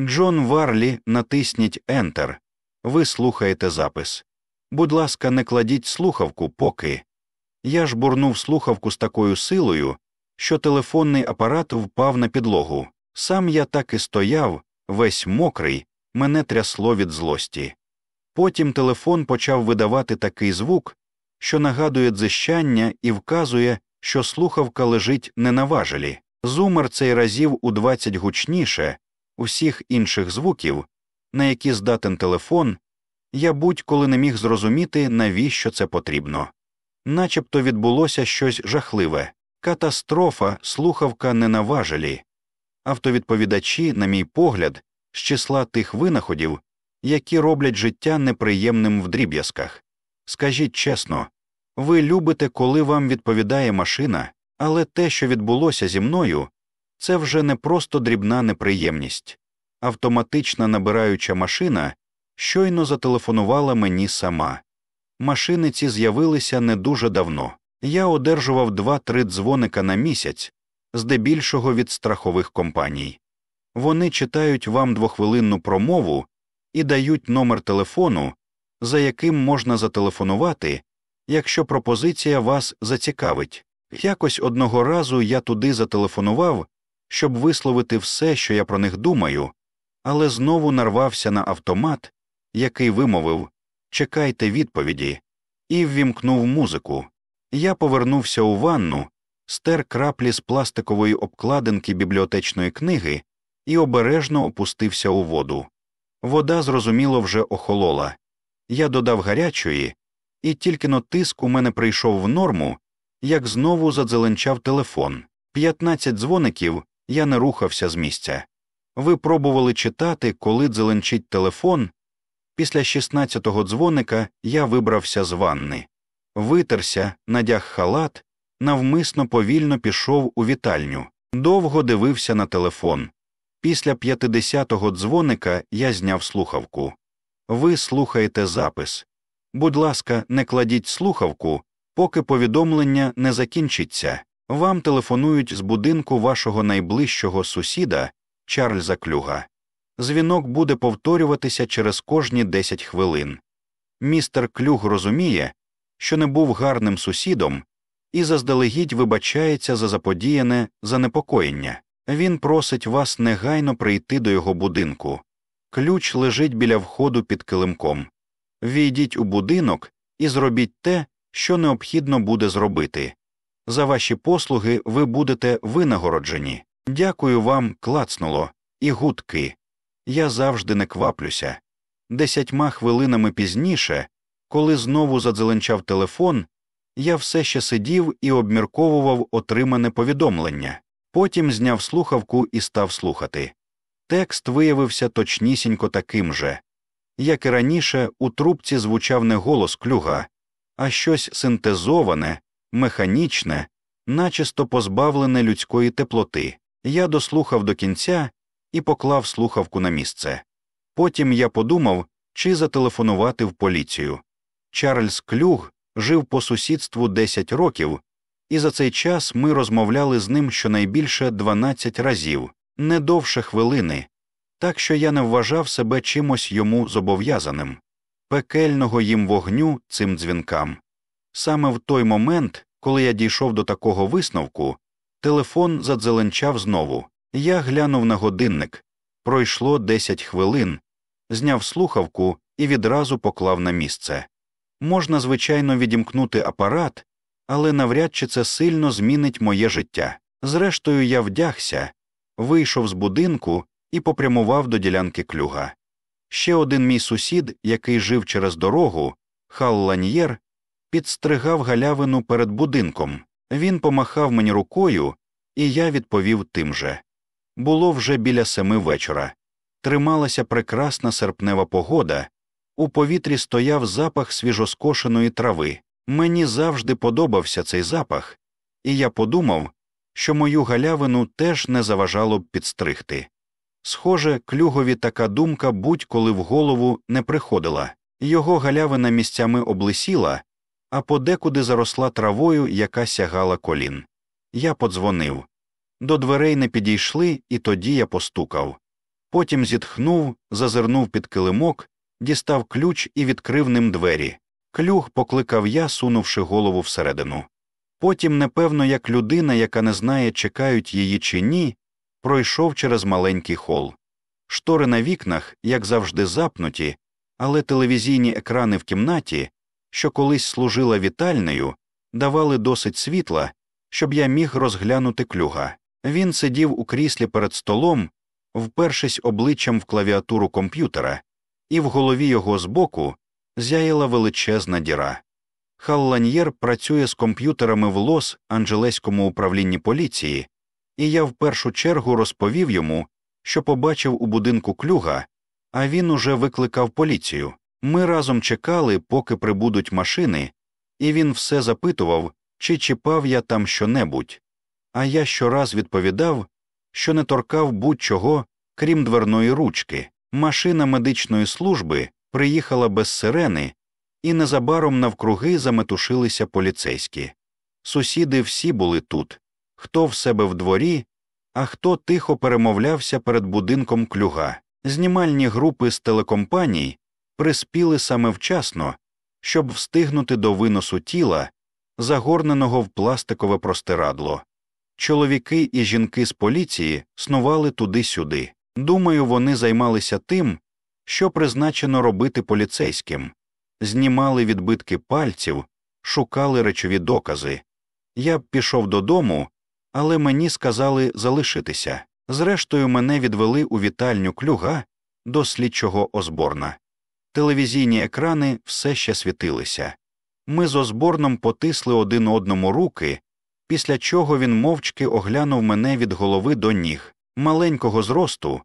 Джон Варлі, натисніть Enter. Ви слухаєте запис. Будь ласка, не кладіть слухавку, поки. Я ж бурнув слухавку з такою силою, що телефонний апарат впав на підлогу. Сам я так і стояв, весь мокрий, мене трясло від злості. Потім телефон почав видавати такий звук, що нагадує дзищання і вказує, що слухавка лежить не на важелі. Зумер цей разів у 20 гучніше усіх інших звуків, на які здатен телефон, я будь-коли не міг зрозуміти, навіщо це потрібно. Начебто відбулося щось жахливе катастрофа, слухавка не на важелі. Автовідповідачі, на мій погляд, з числа тих винаходів, які роблять життя неприємним в дріб'язках. Скажіть чесно, ви любите, коли вам відповідає машина, але те, що відбулося зі мною, це вже не просто дрібна неприємність. Автоматична набираюча машина щойно зателефонувала мені сама. Машини ці з'явилися не дуже давно. Я одержував два-три дзвоника на місяць, здебільшого від страхових компаній. Вони читають вам двохвилинну промову і дають номер телефону, за яким можна зателефонувати, якщо пропозиція вас зацікавить. Якось одного разу я туди зателефонував, щоб висловити все, що я про них думаю, але знову нарвався на автомат, який вимовив Чекайте відповіді, і ввімкнув музику. Я повернувся у ванну, стер краплі з пластикової обкладинки бібліотечної книги і обережно опустився у воду. Вода, зрозуміло, вже охолола. Я додав гарячої, і тільки но тиск у мене прийшов в норму, як знову задзеленчав телефон. П'ятнадцять дзвоників я не рухався з місця. Ви пробували читати, коли дзеленчить телефон. Після шістнадцятого дзвоника я вибрався з ванни, витерся, надяг халат, навмисно повільно пішов у вітальню, довго дивився на телефон. Після п'ятидесятого дзвоника я зняв слухавку. Ви слухаєте запис. Будь ласка, не кладіть слухавку, поки повідомлення не закінчиться. Вам телефонують з будинку вашого найближчого сусіда Чарльза Клюга. Дзвінок буде повторюватися через кожні 10 хвилин. Містер Клюг розуміє, що не був гарним сусідом і заздалегідь вибачається за заподіяне занепокоєння. Він просить вас негайно прийти до його будинку. Ключ лежить біля входу під килимком. Війдіть у будинок і зробіть те, що необхідно буде зробити. За ваші послуги ви будете винагороджені. Дякую вам, клацнуло, і гудки. Я завжди не кваплюся. Десятьма хвилинами пізніше, коли знову задзеленчав телефон, я все ще сидів і обмірковував отримане повідомлення, потім зняв слухавку і став слухати. Текст виявився точнісінько таким же. Як і раніше, у трубці звучав не голос клюга, а щось синтезоване, механічне, начисто позбавлене людської теплоти. Я дослухав до кінця і поклав слухавку на місце. Потім я подумав, чи зателефонувати в поліцію. Чарльз Клюг жив по сусідству 10 років, і за цей час ми розмовляли з ним щонайбільше 12 разів, не довше хвилини, так що я не вважав себе чимось йому зобов'язаним, пекельного їм вогню цим дзвінкам. Саме в той момент, коли я дійшов до такого висновку, телефон задзеленчав знову. Я глянув на годинник пройшло 10 хвилин, зняв слухавку і відразу поклав на місце. Можна, звичайно, відімкнути апарат, але навряд чи це сильно змінить моє життя. Зрештою, я вдягся, вийшов з будинку і попрямував до ділянки клюга. Ще один мій сусід, який жив через дорогу, Хал Ланьєр, підстригав галявину перед будинком. Він помахав мені рукою, і я відповів тим же. Було вже біля семи вечора. Трималася прекрасна серпнева погода, у повітрі стояв запах свіжоскошеної трави. Мені завжди подобався цей запах, і я подумав, що мою галявину теж не заважало б підстригти. Схоже, клюгові така думка будь-коли в голову не приходила, його галявина місцями облисіла, а подекуди заросла травою, яка сягала колін. Я подзвонив. До дверей не підійшли, і тоді я постукав. Потім зітхнув, зазирнув під килимок, дістав ключ і відкрив ним двері. Клюг покликав я, сунувши голову всередину. Потім, непевно, як людина, яка не знає, чекають її чи ні, пройшов через маленький хол. Штори на вікнах, як завжди, запнуті, але телевізійні екрани в кімнаті, що колись служила вітальнею, давали досить світла, щоб я міг розглянути клюга. Він сидів у кріслі перед столом, впершись обличчям в клавіатуру комп'ютера, і в голові його збоку зяяла величезна діра. Хал Ланьєр працює з комп'ютерами в Лос Анджелеському управлінні поліції, і я в першу чергу розповів йому, що побачив у будинку клюга, а він уже викликав поліцію. Ми разом чекали, поки прибудуть машини, і він все запитував, чи чіпав я там щонебудь. А я щораз відповідав, що не торкав будь-чого, крім дверної ручки. Машина медичної служби приїхала без сирени, і незабаром навкруги заметушилися поліцейські. Сусіди всі були тут хто в себе в дворі, а хто тихо перемовлявся перед будинком клюга. Знімальні групи з телекомпаній приспіли саме вчасно, щоб встигнути до виносу тіла, загорненого в пластикове простирадло. Чоловіки і жінки з поліції снували туди-сюди. Думаю, вони займалися тим, що призначено робити поліцейським, знімали відбитки пальців, шукали речові докази. Я б пішов додому, але мені сказали залишитися. Зрештою, мене відвели у вітальню клюга до слідчого озборна. Телевізійні екрани все ще світилися. Ми з озборном потисли один одному руки, після чого він мовчки оглянув мене від голови до ніг, маленького зросту.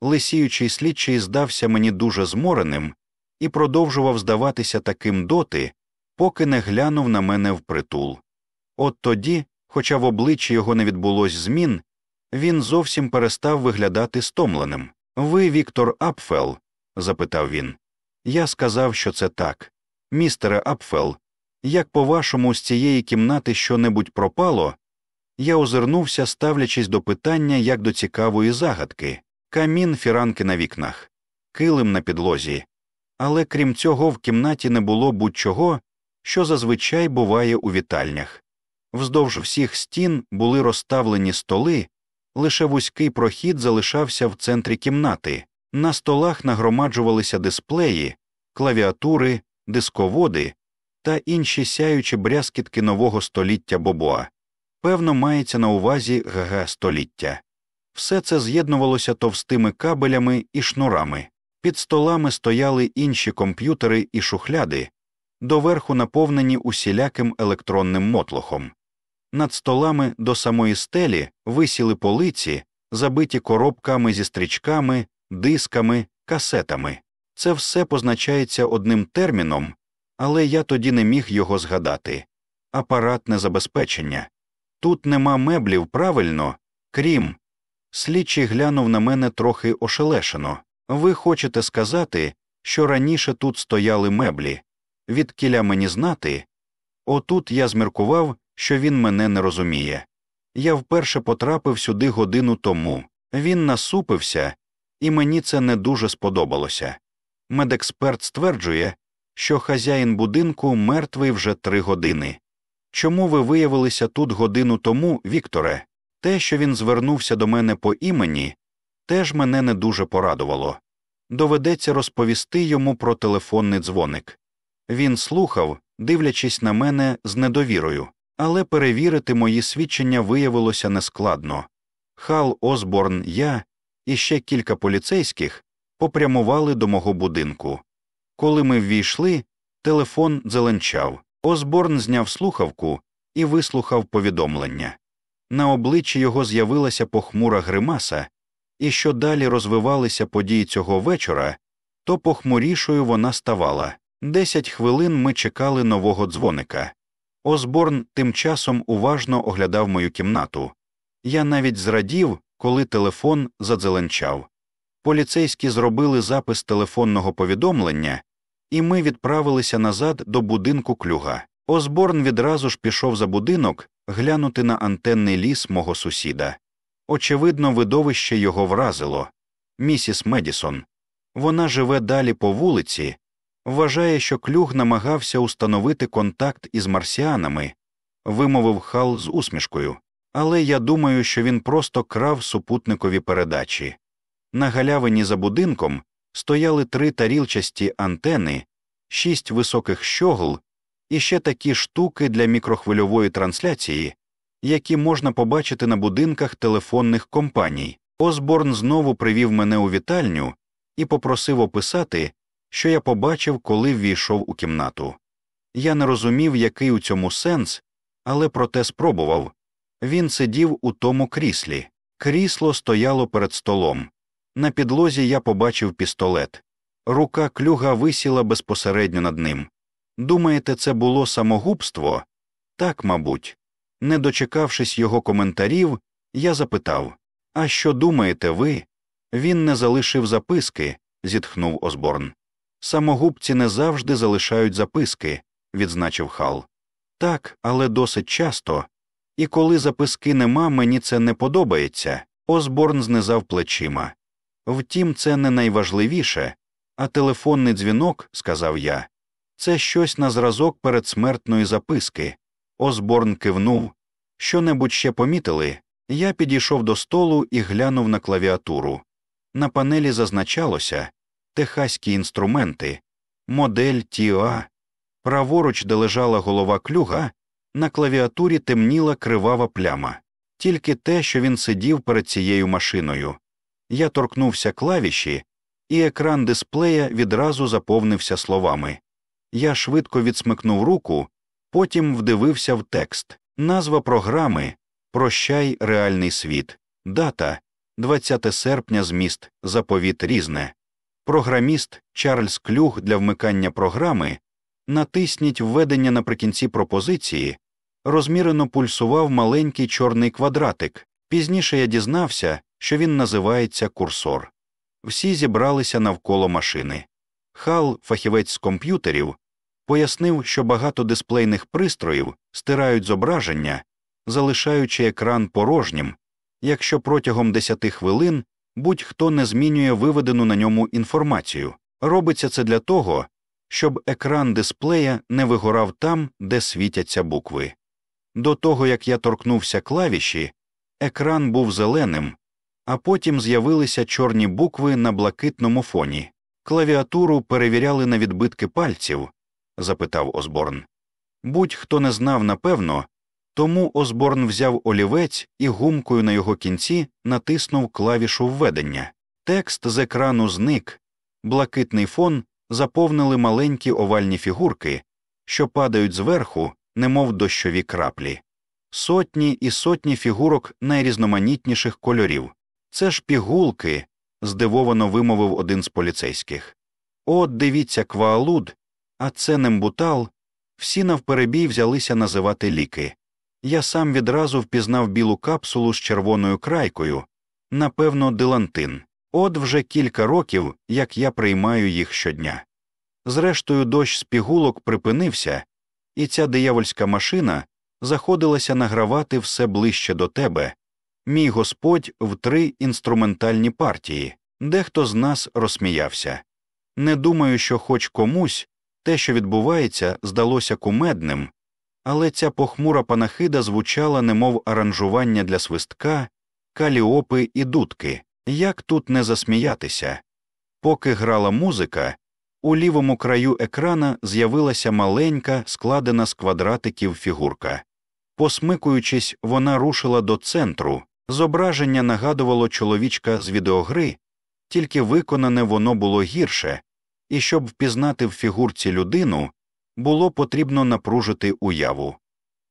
Лисіючий слідчий здався мені дуже змореним і продовжував здаватися таким доти, поки не глянув на мене впритул. От тоді, хоча в обличчі його не відбулось змін, він зовсім перестав виглядати стомленим. Ви, Віктор Апфел? запитав він. Я сказав, що це так. Містере Апфел, як по вашому з цієї кімнати щонебудь пропало, я озирнувся, ставлячись до питання як до цікавої загадки камін фіранки на вікнах, килим на підлозі. Але крім цього, в кімнаті не було будь-чого, що зазвичай буває у вітальнях. Вздовж всіх стін були розставлені столи, лише вузький прохід залишався в центрі кімнати, на столах нагромаджувалися дисплеї, клавіатури, дисководи та інші сяючі брязкітки нового століття Бобоа. Певно, мається на увазі ГГ століття. Все це з'єднувалося товстими кабелями і шнурами. Під столами стояли інші комп'ютери і шухляди, доверху наповнені усіляким електронним мотлохом. Над столами до самої стелі висіли полиці, забиті коробками зі стрічками, дисками, касетами. Це все позначається одним терміном, але я тоді не міг його згадати апаратне забезпечення. Тут нема меблів правильно, крім. Слідчий глянув на мене трохи ошелешено. Ви хочете сказати, що раніше тут стояли меблі, від кіля мені знати? Отут я зміркував, що він мене не розуміє. Я вперше потрапив сюди годину тому. Він насупився, і мені це не дуже сподобалося. Медексперт стверджує, що хазяїн будинку мертвий вже три години. Чому ви виявилися тут годину тому, Вікторе? Те, що він звернувся до мене по імені, теж мене не дуже порадувало. Доведеться розповісти йому про телефонний дзвоник. Він слухав, дивлячись на мене з недовірою, але перевірити мої свідчення виявилося нескладно. Хал Осборн, я і ще кілька поліцейських попрямували до мого будинку. Коли ми ввійшли, телефон зеленчав. Осборн зняв слухавку і вислухав повідомлення. На обличчі його з'явилася похмура гримаса, і що далі розвивалися події цього вечора, то похмурішою вона ставала. Десять хвилин ми чекали нового дзвоника. Осборн тим часом уважно оглядав мою кімнату. Я навіть зрадів, коли телефон задзеленчав. Поліцейські зробили запис телефонного повідомлення, і ми відправилися назад до будинку клюга. Осборн відразу ж пішов за будинок глянути на антенний ліс мого сусіда. Очевидно, видовище його вразило. місіс Медісон. Вона живе далі по вулиці, вважає, що клюг намагався установити контакт із марсіанами, вимовив Хал з усмішкою. Але я думаю, що він просто крав супутникові передачі. На галявині за будинком стояли три тарілчасті антени, шість високих щогл і ще такі штуки для мікрохвильової трансляції, які можна побачити на будинках телефонних компаній. Осборн знову привів мене у вітальню і попросив описати, що я побачив, коли ввійшов у кімнату. Я не розумів, який у цьому сенс, але проте спробував. Він сидів у тому кріслі. Крісло стояло перед столом. На підлозі я побачив пістолет. Рука клюга висіла безпосередньо над ним. Думаєте, це було самогубство? Так, мабуть. Не дочекавшись його коментарів, я запитав А що думаєте ви? Він не залишив записки, зітхнув Осборн. Самогубці не завжди залишають записки, відзначив Хал. Так, але досить часто. І коли записки нема, мені це не подобається. Осборн знизав плечима. Втім, це не найважливіше, а телефонний дзвінок, сказав я, це щось на зразок передсмертної записки. Осборн кивнув. Що небудь ще помітили? Я підійшов до столу і глянув на клавіатуру. На панелі зазначалося техаські інструменти, модель ТІА. Праворуч, де лежала голова клюга, на клавіатурі темніла кривава пляма, тільки те, що він сидів перед цією машиною. Я торкнувся клавіші, і екран дисплея відразу заповнився словами. Я швидко відсмикнув руку, потім вдивився в текст, назва програми Прощай реальний світ, дата 20 серпня зміст, заповіт різне. Програміст Чарльз Клюг для вмикання програми натисніть введення наприкінці пропозиції, розмірено пульсував маленький чорний квадратик. Пізніше я дізнався, що він називається курсор. Всі зібралися навколо машини. Хал, фахівець з комп'ютерів, пояснив, що багато дисплейних пристроїв стирають зображення, залишаючи екран порожнім, якщо протягом 10 хвилин будь-хто не змінює виведену на ньому інформацію. Робиться це для того, щоб екран дисплея не вигорав там, де світяться букви. До того як я торкнувся клавіші, екран був зеленим, а потім з'явилися чорні букви на блакитному фоні. Клавіатуру перевіряли на відбитки пальців? запитав Осборн. Будь-хто не знав напевно, тому Осборн взяв олівець і гумкою на його кінці натиснув клавішу введення. Текст з екрану зник, блакитний фон заповнили маленькі овальні фігурки, що падають зверху, немов дощові краплі, сотні і сотні фігурок найрізноманітніших кольорів. Це ж пігулки, здивовано вимовив один з поліцейських. От дивіться, кваалуд, а це нембутал. Всі навперебій взялися називати ліки. Я сам відразу впізнав білу капсулу з червоною крайкою, напевно, дилантин. От вже кілька років, як я приймаю їх щодня. Зрештою, дощ з пігулок припинився, і ця диявольська машина заходилася награвати все ближче до тебе, мій господь в три інструментальні партії, дехто з нас розсміявся. Не думаю, що хоч комусь те, що відбувається, здалося кумедним, але ця похмура панахида звучала, немов аранжування для свистка, каліопи і дудки. Як тут не засміятися? Поки грала музика, у лівому краю екрана з'явилася маленька, складена з квадратиків фігурка. Посмикуючись, вона рушила до центру. Зображення нагадувало чоловічка з відеогри, тільки виконане воно було гірше, і щоб впізнати в фігурці людину, було потрібно напружити уяву.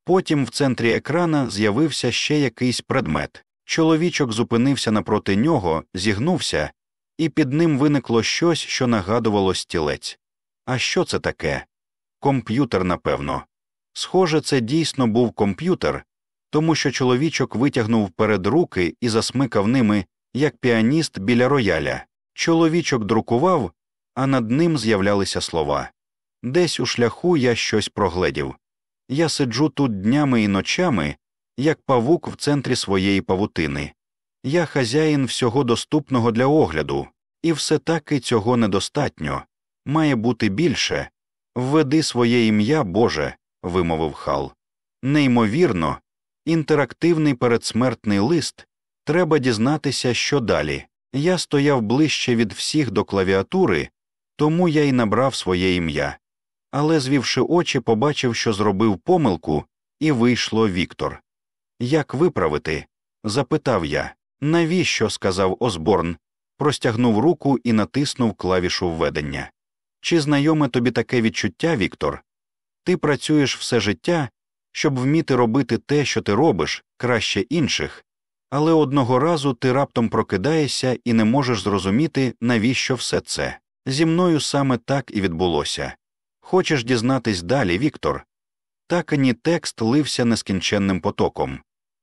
Потім в центрі екрана з'явився ще якийсь предмет. Чоловічок зупинився напроти нього, зігнувся, і під ним виникло щось, що нагадувало стілець. А що це таке? Комп'ютер, напевно. Схоже, це дійсно був комп'ютер, тому що чоловічок витягнув вперед руки і засмикав ними, як піаніст біля рояля. Чоловічок друкував, а над ним з'являлися слова. Десь у шляху я щось прогледів. Я сиджу тут днями і ночами, як павук в центрі своєї павутини. Я хазяїн всього доступного для огляду, і все таки цього недостатньо. Має бути більше. Введи своє ім'я, Боже, вимовив Хал. Неймовірно, інтерактивний передсмертний лист. Треба дізнатися, що далі. Я стояв ближче від всіх до клавіатури, тому я й набрав своє ім'я. Але, звівши очі, побачив, що зробив помилку, і вийшло Віктор. Як виправити? запитав я. Навіщо? сказав Осборн, простягнув руку і натиснув клавішу введення. Чи знайоме тобі таке відчуття, Віктор? Ти працюєш все життя, щоб вміти робити те, що ти робиш, краще інших, але одного разу ти раптом прокидаєшся і не можеш зрозуміти, навіщо все це. Зі мною саме так і відбулося. Хочеш дізнатись далі, Віктор? Так ані текст лився нескінченним потоком.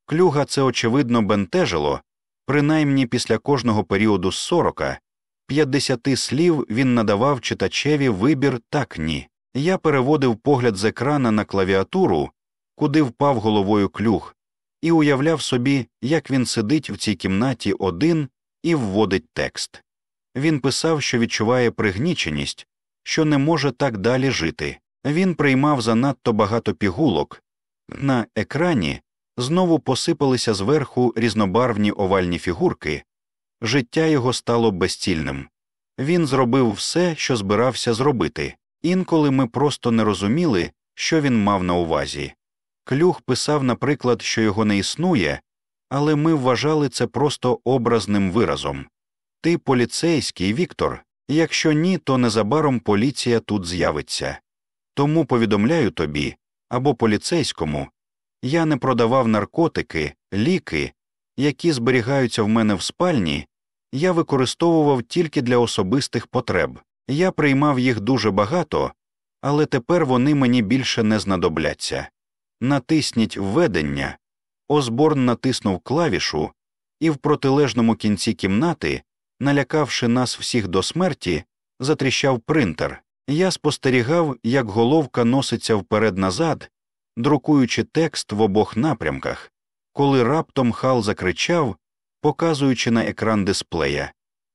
Клюга це, очевидно, бентежило, принаймні після кожного періоду з сорока, п'ятдесяти слів він надавав читачеві вибір так ні. Я переводив погляд з екрана на клавіатуру, куди впав головою клюг, і уявляв собі, як він сидить в цій кімнаті один і вводить текст. Він писав, що відчуває пригніченість, що не може так далі жити. Він приймав занадто багато пігулок. На екрані знову посипалися зверху різнобарвні овальні фігурки, життя його стало безцільним. Він зробив все, що збирався зробити, інколи ми просто не розуміли, що він мав на увазі. Клюх писав, наприклад, що його не існує, але ми вважали це просто образним виразом. Ти поліцейський, Віктор, якщо ні, то незабаром поліція тут з'явиться. Тому повідомляю тобі або поліцейському я не продавав наркотики, ліки, які зберігаються в мене в спальні, я використовував тільки для особистих потреб. Я приймав їх дуже багато, але тепер вони мені більше не знадобляться. Натисніть введення. Осборн натиснув клавішу, і в протилежному кінці кімнати, налякавши нас всіх до смерті, затріщав принтер. Я спостерігав, як головка носиться вперед назад, друкуючи текст в обох напрямках, коли раптом Хал закричав, показуючи на екран дисплея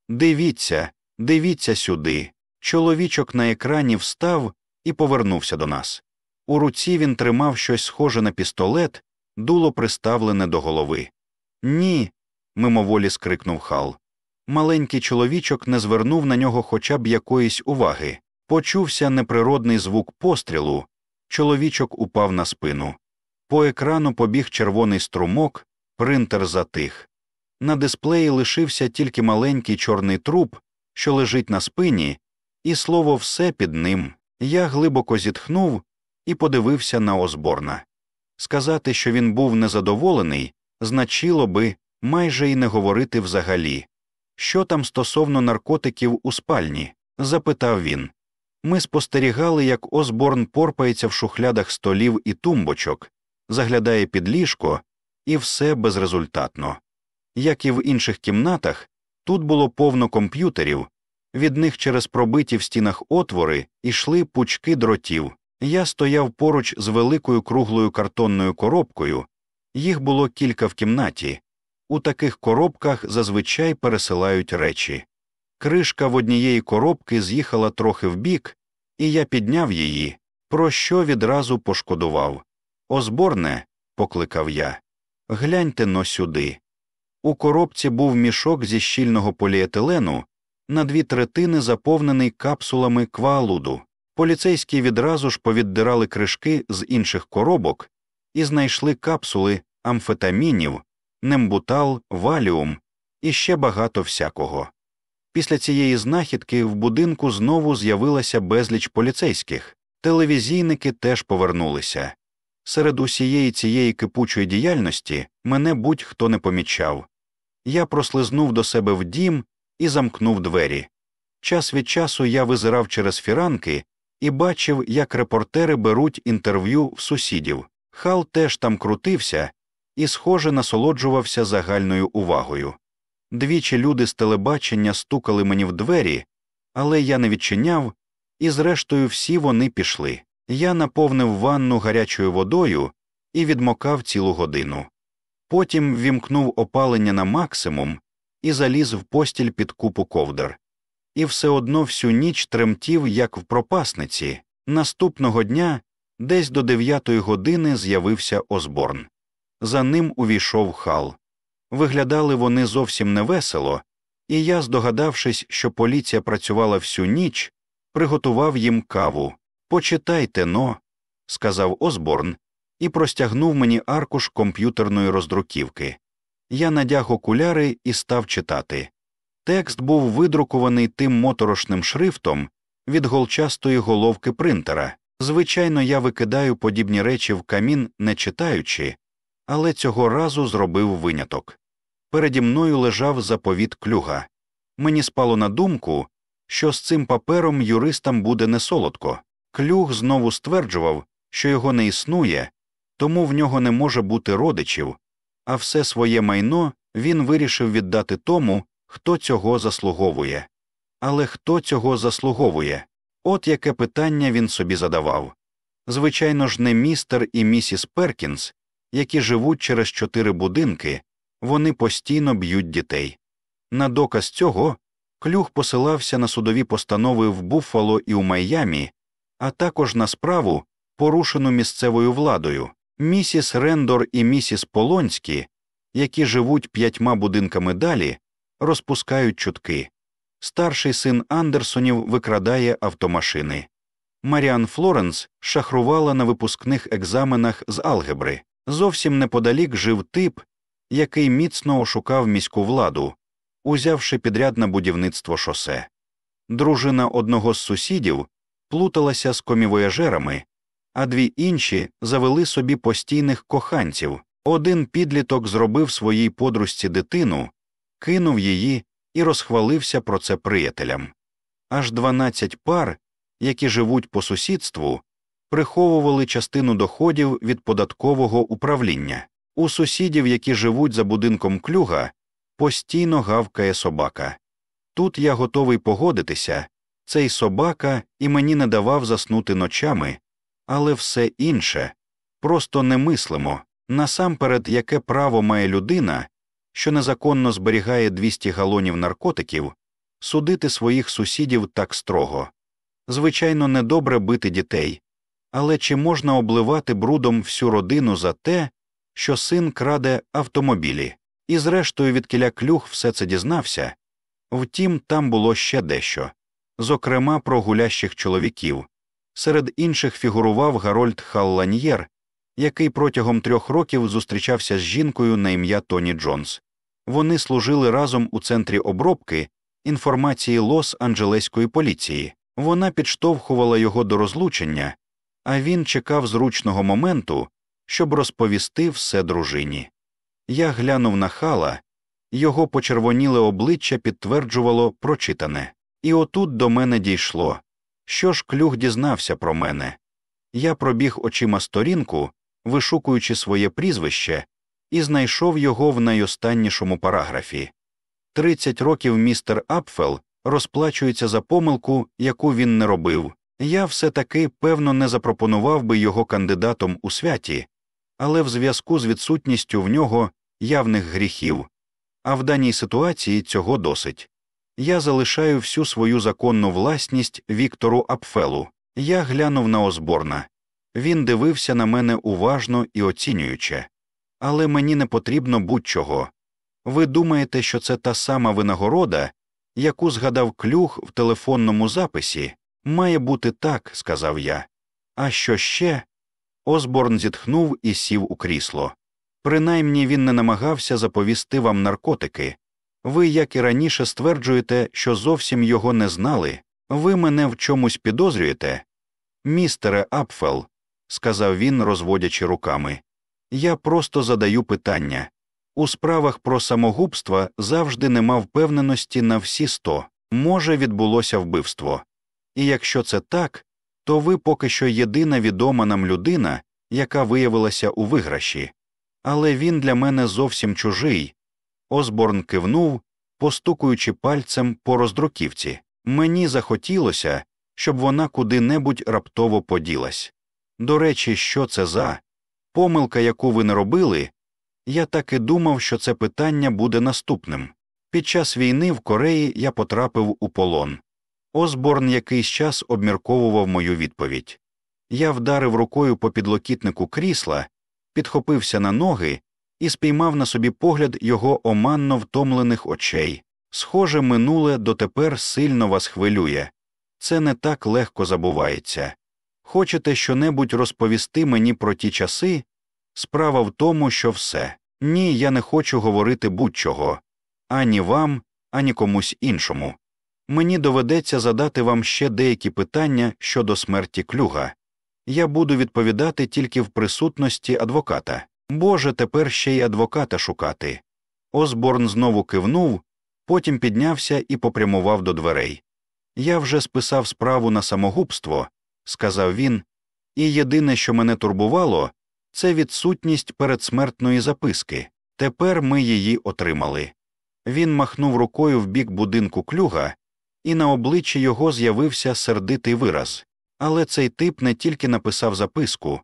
Дивіться, дивіться сюди. Чоловічок на екрані встав і повернувся до нас. У руці він тримав щось схоже на пістолет, дуло приставлене до голови. Ні. мимоволі скрикнув Хал. Маленький чоловічок не звернув на нього хоча б якоїсь уваги. Почувся неприродний звук пострілу. Чоловічок упав на спину. По екрану побіг червоний струмок, принтер затих. На дисплеї лишився тільки маленький чорний труп, що лежить на спині, і слово все під ним. Я глибоко зітхнув і подивився на Осборна. Сказати, що він був незадоволений, значило би майже й не говорити взагалі. Що там стосовно наркотиків у спальні? запитав він. Ми спостерігали, як Осборн порпається в шухлядах столів і тумбочок, заглядає під ліжко, і все безрезультатно. Як і в інших кімнатах, тут було повно комп'ютерів, від них через пробиті в стінах отвори йшли пучки дротів. Я стояв поруч з великою круглою картонною коробкою, їх було кілька в кімнаті. У таких коробках зазвичай пересилають речі. Кришка в однієї коробки з'їхала трохи вбік, і я підняв її, про що відразу пошкодував. Озборне, покликав я, гляньте но сюди. У коробці був мішок зі щільного поліетилену, на дві третини заповнений капсулами кваалуду. Поліцейські відразу ж повіддирали кришки з інших коробок і знайшли капсули амфетамінів, нембутал, валіум і ще багато всякого. Після цієї знахідки в будинку знову з'явилася безліч поліцейських, телевізійники теж повернулися. Серед усієї цієї кипучої діяльності мене будь-хто не помічав. Я прослизнув до себе в дім і замкнув двері. Час від часу я визирав через фіранки і бачив, як репортери беруть інтерв'ю в сусідів. Хал теж там крутився і, схоже, насолоджувався загальною увагою. Двічі люди з телебачення стукали мені в двері, але я не відчиняв, і, зрештою, всі вони пішли. Я наповнив ванну гарячою водою і відмокав цілу годину. Потім вімкнув опалення на максимум і заліз в постіль під купу ковдр. І все одно всю ніч тремтів, як в пропасниці. Наступного дня, десь до дев'ятої години, з'явився Озборн. За ним увійшов хал. Виглядали вони зовсім невесело, і я, здогадавшись, що поліція працювала всю ніч, приготував їм каву. Почитайте но, сказав Озборн і простягнув мені аркуш комп'ютерної роздруківки. Я надяг окуляри і став читати. Текст був видрукований тим моторошним шрифтом від голчастої головки принтера. Звичайно, я викидаю подібні речі в камін, не читаючи, але цього разу зробив виняток. Переді мною лежав заповіт клюга. Мені спало на думку, що з цим папером юристам буде несолодко. Клюг знову стверджував, що його не існує, тому в нього не може бути родичів, а все своє майно він вирішив віддати тому, хто цього заслуговує. Але хто цього заслуговує? От яке питання він собі задавав. Звичайно ж, не містер і місіс Перкінс, які живуть через чотири будинки, вони постійно б'ють дітей. На доказ цього клюг посилався на судові постанови в Буффало і у Майамі, а також на справу, порушену місцевою владою. Місіс Рендор і місіс Полонські, які живуть п'ятьма будинками далі, розпускають чутки. Старший син Андерсонів викрадає автомашини. Маріан Флоренс шахрувала на випускних екзаменах з алгебри. Зовсім неподалік жив тип, який міцно ошукав міську владу, узявши підряд на будівництво шосе. Дружина одного з сусідів плуталася з комівояжерами, а дві інші завели собі постійних коханців. Один підліток зробив своїй подружці дитину, кинув її і розхвалився про це приятелям. Аж дванадцять пар, які живуть по сусідству, приховували частину доходів від податкового управління. У сусідів, які живуть за будинком клюга, постійно гавкає собака. Тут я готовий погодитися цей собака і мені не давав заснути ночами, але все інше просто не мислимо насамперед, яке право має людина, що незаконно зберігає 200 галонів наркотиків, судити своїх сусідів так строго. Звичайно, недобре бити дітей, але чи можна обливати брудом всю родину за те, що син краде автомобілі, і, зрештою, відкіля клюх все це дізнався. Втім, там було ще дещо зокрема про гулящих чоловіків. Серед інших фігурував Гарольд Халланьєр, який протягом трьох років зустрічався з жінкою на ім'я Тоні Джонс. Вони служили разом у центрі обробки інформації Лос-Анджелеської поліції. Вона підштовхувала його до розлучення, а він чекав зручного моменту, щоб розповісти все дружині. Я глянув на хала, його почервоніле обличчя підтверджувало прочитане, і отут до мене дійшло. Що ж клюг дізнався про мене? Я пробіг очима сторінку, вишукуючи своє прізвище, і знайшов його в найостаннішому параграфі. Тридцять років містер Апфел розплачується за помилку, яку він не робив. Я все таки певно не запропонував би його кандидатом у святі, але в зв'язку з відсутністю в нього явних гріхів. А в даній ситуації цього досить. Я залишаю всю свою законну власність Віктору Апфелу. Я глянув на Озборна. Він дивився на мене уважно і оцінююче, але мені не потрібно будь-чого. Ви думаєте, що це та сама винагорода, яку згадав клюх в телефонному записі? Має бути так, сказав я. А що ще? Осборн зітхнув і сів у крісло. Принаймні він не намагався заповісти вам наркотики. Ви, як і раніше, стверджуєте, що зовсім його не знали, ви мене в чомусь підозрюєте? Містере Апфел, сказав він, розводячи руками, я просто задаю питання. У справах про самогубство завжди нема впевненості на всі сто, може, відбулося вбивство. І якщо це так, то ви поки що єдина відома нам людина, яка виявилася у виграші, але він для мене зовсім чужий. Осборн кивнув, постукуючи пальцем по роздруківці. Мені захотілося, щоб вона куди-небудь раптово поділась. До речі, що це за помилка, яку ви не робили, Я так і думав, що це питання буде наступним. Під час війни в Кореї я потрапив у полон. Осборн якийсь час обмірковував мою відповідь. Я вдарив рукою по підлокітнику крісла, підхопився на ноги і спіймав на собі погляд його оманно втомлених очей. Схоже, минуле дотепер сильно вас хвилює. Це не так легко забувається. Хочете щонебудь розповісти мені про ті часи? Справа в тому, що все. Ні, я не хочу говорити будь-чого ані вам, ані комусь іншому. Мені доведеться задати вам ще деякі питання щодо смерті клюга. Я буду відповідати тільки в присутності адвоката. Боже, тепер ще й адвоката шукати. Осборн знову кивнув, потім піднявся і попрямував до дверей. Я вже списав справу на самогубство, сказав він, і єдине, що мене турбувало, це відсутність передсмертної записки. Тепер ми її отримали. Він махнув рукою в бік будинку клюга, і на обличчі його з'явився сердитий вираз. Але цей тип не тільки написав записку,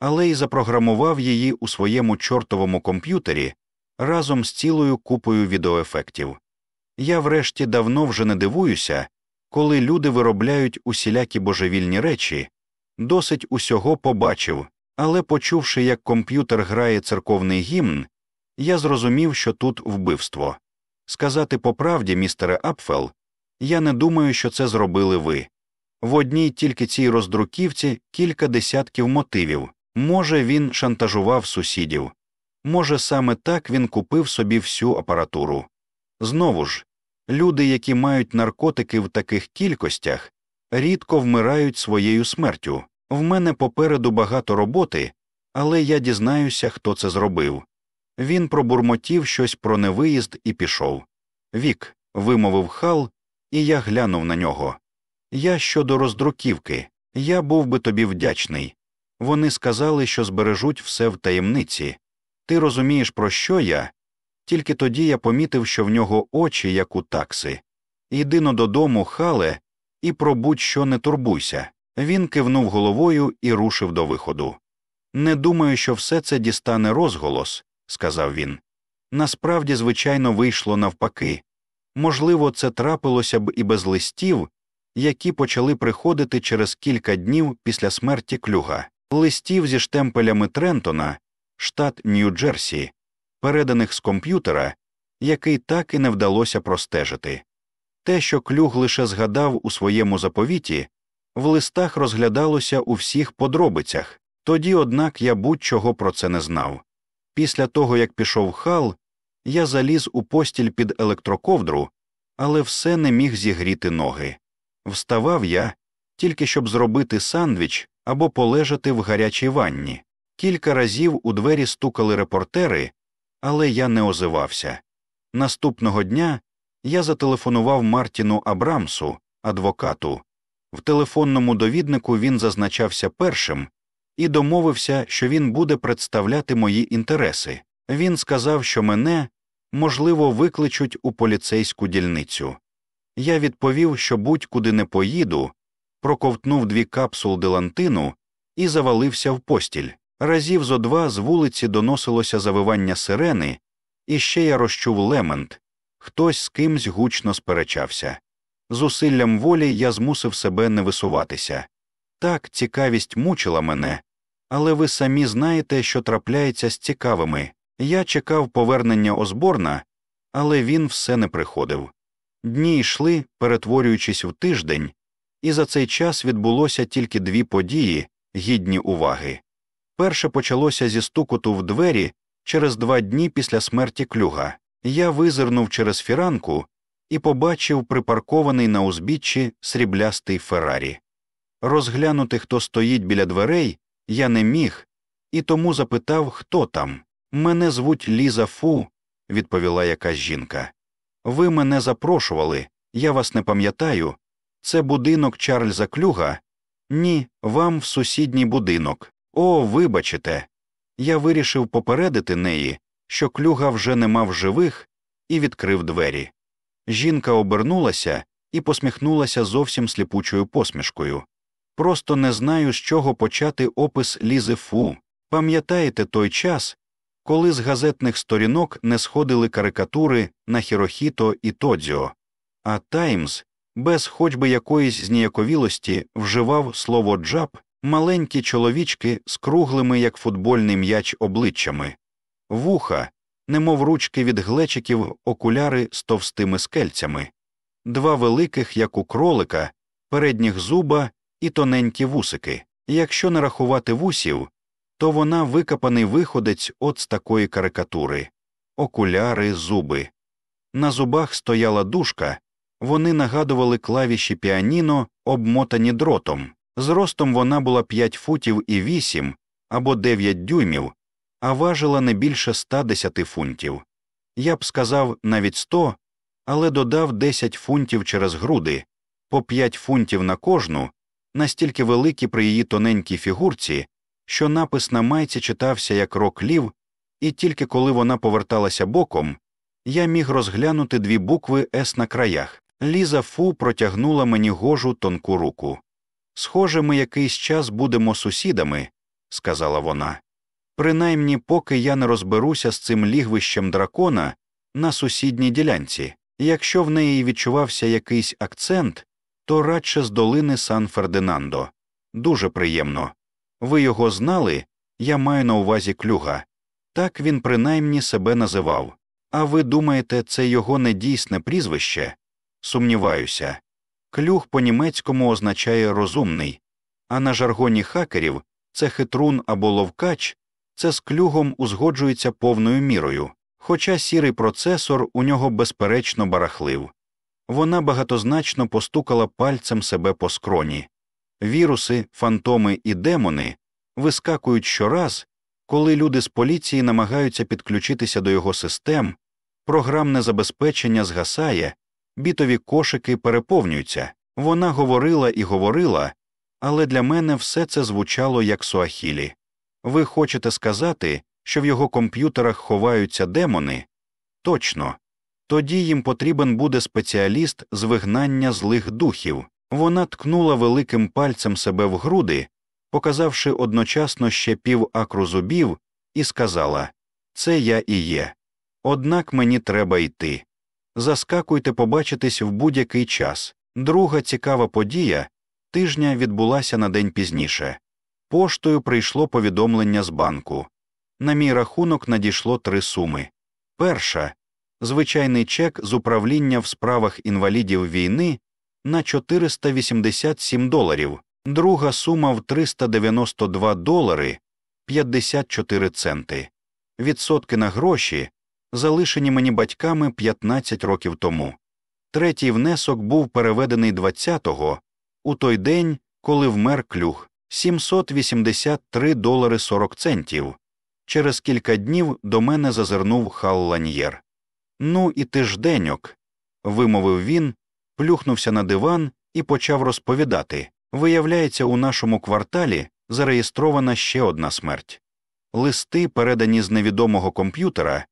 але й запрограмував її у своєму чортовому комп'ютері разом з цілою купою відеоефектів. Я врешті давно вже не дивуюся, коли люди виробляють усілякі божевільні речі, досить усього побачив, але почувши, як комп'ютер грає церковний гімн, я зрозумів, що тут вбивство. Сказати по правді, містере Апфел, я не думаю, що це зробили ви. В одній тільки цій роздруківці кілька десятків мотивів. Може, він шантажував сусідів, може, саме так він купив собі всю апаратуру. Знову ж, люди, які мають наркотики в таких кількостях, рідко вмирають своєю смертю. В мене попереду багато роботи, але я дізнаюся, хто це зробив. Він пробурмотів щось про невиїзд і пішов. Вік, вимовив хал, і я глянув на нього. Я щодо роздруківки, я був би тобі вдячний. Вони сказали, що збережуть все в таємниці. Ти розумієш, про що я? Тільки тоді я помітив, що в нього очі, як у такси. Іди но додому, хале, і про будь що не турбуйся. Він кивнув головою і рушив до виходу. Не думаю, що все це дістане розголос, сказав він. Насправді, звичайно, вийшло навпаки. Можливо, це трапилося б і без листів, які почали приходити через кілька днів після смерті клюга, листів зі штемпелями Трентона, штат Нью-Джерсі, переданих з комп'ютера, який так і не вдалося простежити. Те, що клюг лише згадав у своєму заповіті, в листах розглядалося у всіх подробицях, тоді, однак, я будь-чого про це не знав. Після того, як пішов хал, я заліз у постіль під електроковдру, але все не міг зігріти ноги. Вставав я тільки щоб зробити сандвіч або полежати в гарячій ванні. Кілька разів у двері стукали репортери, але я не озивався. Наступного дня я зателефонував Мартіну Абрамсу, адвокату. В телефонному довіднику він зазначався першим і домовився, що він буде представляти мої інтереси. Він сказав, що мене, можливо, викличуть у поліцейську дільницю. Я відповів, що будь-куди не поїду, проковтнув дві капсул делантину і завалився в постіль. Разів зо два з вулиці доносилося завивання сирени, і ще я розчув лемент хтось з кимсь гучно сперечався. Зусиллям волі я змусив себе не висуватися. Так, цікавість мучила мене, але ви самі знаєте, що трапляється з цікавими. Я чекав повернення Озборна, але він все не приходив. Дні йшли, перетворюючись в тиждень, і за цей час відбулося тільки дві події, гідні уваги. Перше почалося зі стукоту в двері через два дні після смерті клюга. Я визирнув через фіранку і побачив припаркований на узбіччі сріблястий Феррарі. Розглянути, хто стоїть біля дверей, я не міг, і тому запитав, хто там. Мене звуть Ліза Фу, відповіла якась жінка. Ви мене запрошували, я вас не пам'ятаю. Це будинок Чарльза Клюга? Ні, вам в сусідній будинок. О, вибачте. Я вирішив попередити неї, що клюга вже не мав живих, і відкрив двері. Жінка обернулася і посміхнулася зовсім сліпучою посмішкою. Просто не знаю, з чого почати опис Лізи Фу. Пам'ятаєте той час, коли з газетних сторінок не сходили карикатури на Хірохіто і Тодзіо, а Таймс без хоч би якоїсь зніяковілості вживав слово джаб маленькі чоловічки з круглими, як футбольний м'яч, обличчями, вуха, немов ручки від глечиків, окуляри з товстими скельцями, два великих, як у кролика, передніх зуба і тоненькі вусики. Якщо не рахувати вусів, то вона викопаний виходець от з такої карикатури окуляри, зуби. На зубах стояла дужка, вони нагадували клавіші піаніно, обмотані дротом. Зростом вона була 5 футів і 8 або 9 дюймів, а важила не більше 110 фунтів. Я б сказав навіть 100, але додав 10 фунтів через груди, по 5 фунтів на кожну, настільки великі при її тоненькій фігурці, що напис на майці читався як рок лів, і тільки коли вона поверталася боком, я міг розглянути дві букви С на краях. Ліза Фу протягнула мені гожу тонку руку. Схоже, ми якийсь час будемо сусідами, сказала вона. Принаймні, поки я не розберуся з цим лігвищем дракона на сусідній ділянці. Якщо в неї відчувався якийсь акцент, то радше з долини Сан Фердинандо. Дуже приємно. Ви його знали? Я маю на увазі клюга. Так він принаймні себе називав. А ви думаєте, це його недійсне прізвище? Сумніваюся. Клюг по німецькому означає розумний, а на жаргоні хакерів це хитрун або ловкач, це з клюгом узгоджується повною мірою, хоча сірий процесор у нього безперечно барахлив. Вона багатозначно постукала пальцем себе по скроні. Віруси, фантоми і демони вискакують щораз, коли люди з поліції намагаються підключитися до його систем, програмне забезпечення згасає, бітові кошики переповнюються. Вона говорила і говорила, але для мене все це звучало як суахілі. Ви хочете сказати, що в його комп'ютерах ховаються демони? Точно. Тоді їм потрібен буде спеціаліст з вигнання злих духів. Вона ткнула великим пальцем себе в груди, показавши одночасно ще пів акру зубів, і сказала Це я і є. Однак мені треба йти. Заскакуйте побачитись в будь-який час. Друга цікава подія тижня відбулася на день пізніше. Поштою прийшло повідомлення з банку. На мій рахунок надійшло три суми. Перша звичайний чек з управління в справах інвалідів війни на 487 доларів, друга сума в 392 долари 54 центи, відсотки на гроші, залишені мені батьками 15 років тому. Третій внесок був переведений 20-го, у той день, коли вмер клюг 783 долари 40 центів. Через кілька днів до мене зазирнув Хал Ланьєр. Ну, і ти ж деньок, вимовив він, плюхнувся на диван і почав розповідати. Виявляється, у нашому кварталі зареєстрована ще одна смерть. Листи, передані з невідомого комп'ютера,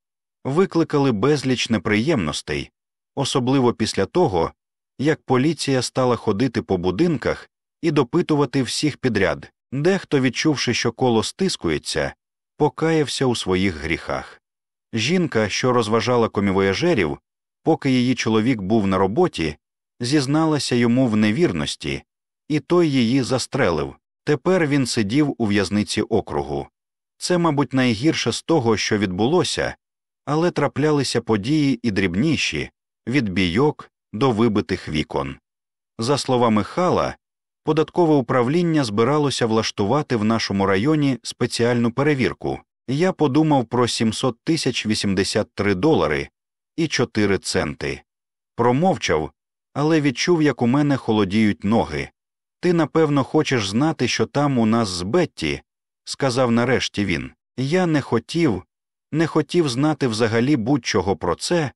викликали безліч неприємностей, особливо після того, як поліція стала ходити по будинках і допитувати всіх підряд, дехто, відчувши, що коло стискується, покаявся у своїх гріхах. Жінка, що розважала комівояжерів, поки її чоловік був на роботі, зізналася йому в невірності, і той її застрелив. Тепер він сидів у в'язниці округу. Це, мабуть, найгірше з того, що відбулося, але траплялися події і дрібніші від бійок до вибитих вікон. За словами Хала, податкове управління збиралося влаштувати в нашому районі спеціальну перевірку. Я подумав про 700 тисяч 83 долари і 4 центи. Промовчав, але відчув, як у мене холодіють ноги. Ти, напевно, хочеш знати, що там у нас з Бетті, сказав нарешті він. Я не хотів, не хотів знати взагалі будь-чого про це,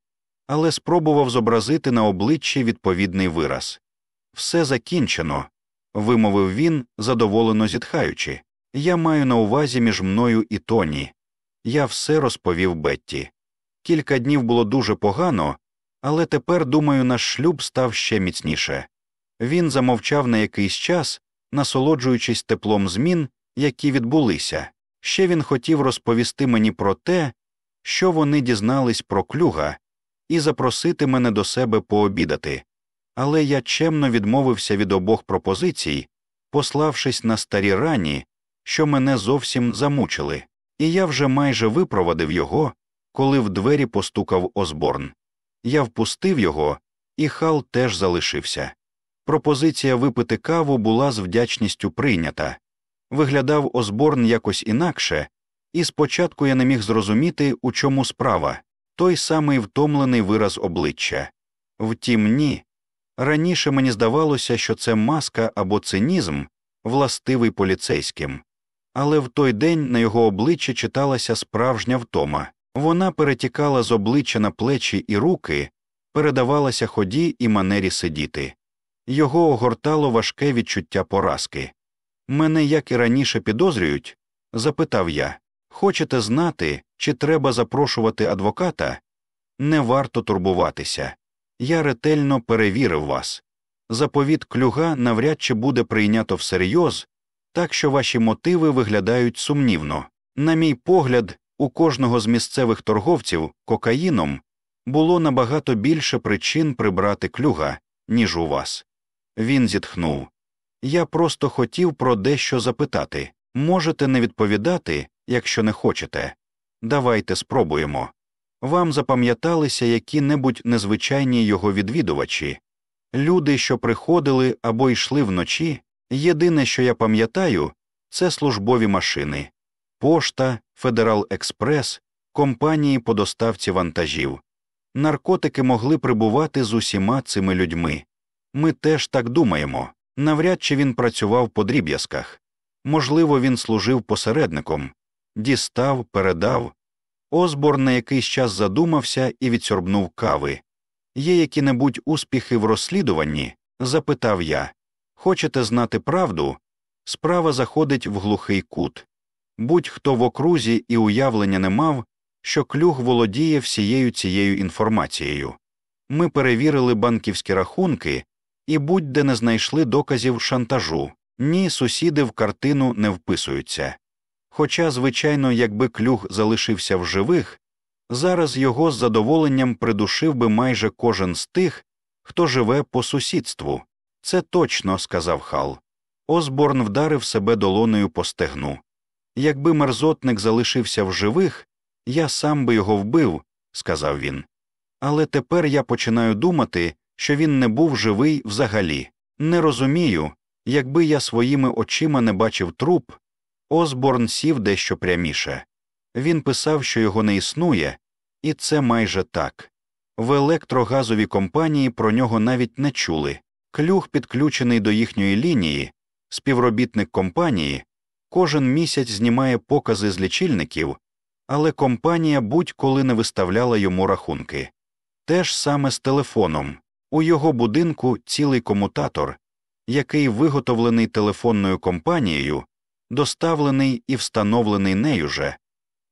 але спробував зобразити на обличчі відповідний вираз. Все закінчено, вимовив він, задоволено зітхаючи. Я маю на увазі між мною і Тоні. Я все розповів Бетті. Кілька днів було дуже погано, але тепер, думаю, наш шлюб став ще міцніше. Він замовчав на якийсь час, насолоджуючись теплом змін, які відбулися. Ще він хотів розповісти мені про те, що вони дізнались про клюга, і запросити мене до себе пообідати, але я чемно відмовився від обох пропозицій, пославшись на старі рані, що мене зовсім замучили, і я вже майже випровадив його, коли в двері постукав Осборн. Я впустив його, і хал теж залишився. Пропозиція випити каву була з вдячністю прийнята. Виглядав Осборн якось інакше, і спочатку я не міг зрозуміти, у чому справа той самий втомлений вираз обличчя. Втім, ні. Раніше мені здавалося, що це маска або цинізм, властивий поліцейським, але в той день на його обличчі читалася справжня втома вона перетікала з обличчя на плечі і руки, передавалася ході і манері сидіти. Його огортало важке відчуття поразки. Мене, як і раніше, підозрюють? запитав я. Хочете знати, чи треба запрошувати адвоката? Не варто турбуватися. Я ретельно перевірив вас. Заповіт клюга навряд чи буде прийнято всерйоз, так що ваші мотиви виглядають сумнівно. На мій погляд, у кожного з місцевих торговців кокаїном було набагато більше причин прибрати клюга, ніж у вас. Він зітхнув. Я просто хотів про дещо запитати можете не відповідати, якщо не хочете. Давайте спробуємо. Вам запам'яталися які небудь незвичайні його відвідувачі, люди, що приходили або йшли вночі. Єдине, що я пам'ятаю, це службові машини, пошта, Федерал Експрес, компанії по доставці вантажів. Наркотики могли прибувати з усіма цими людьми. Ми теж так думаємо. Навряд чи він працював по дріб'язках. Можливо, він служив посередником, дістав, передав. Осборн на якийсь час задумався і відсорбнув кави. Є які небудь успіхи в розслідуванні? запитав я. Хочете знати правду? Справа заходить в глухий кут. Будь-хто в окрузі і уявлення не мав, що клюг володіє всією цією інформацією. Ми перевірили банківські рахунки і будь-де не знайшли доказів шантажу, ні сусіди в картину не вписуються. Хоча, звичайно, якби клюг залишився в живих, зараз його з задоволенням придушив би майже кожен з тих, хто живе по сусідству. Це точно, сказав Хал. Осборн вдарив себе долоною по стегну. Якби мерзотник залишився в живих, я сам би його вбив, сказав він. Але тепер я починаю думати, що він не був живий взагалі. Не розумію, якби я своїми очима не бачив труп, Осборн сів дещо пряміше. Він писав, що його не існує, і це майже так. В електрогазовій компанії про нього навіть не чули. Клюг, підключений до їхньої лінії, співробітник компанії, кожен місяць знімає покази з лічильників, але компанія будь-коли не виставляла йому рахунки. Те ж саме з телефоном. У його будинку цілий комутатор, який виготовлений телефонною компанією, доставлений і встановлений нею же,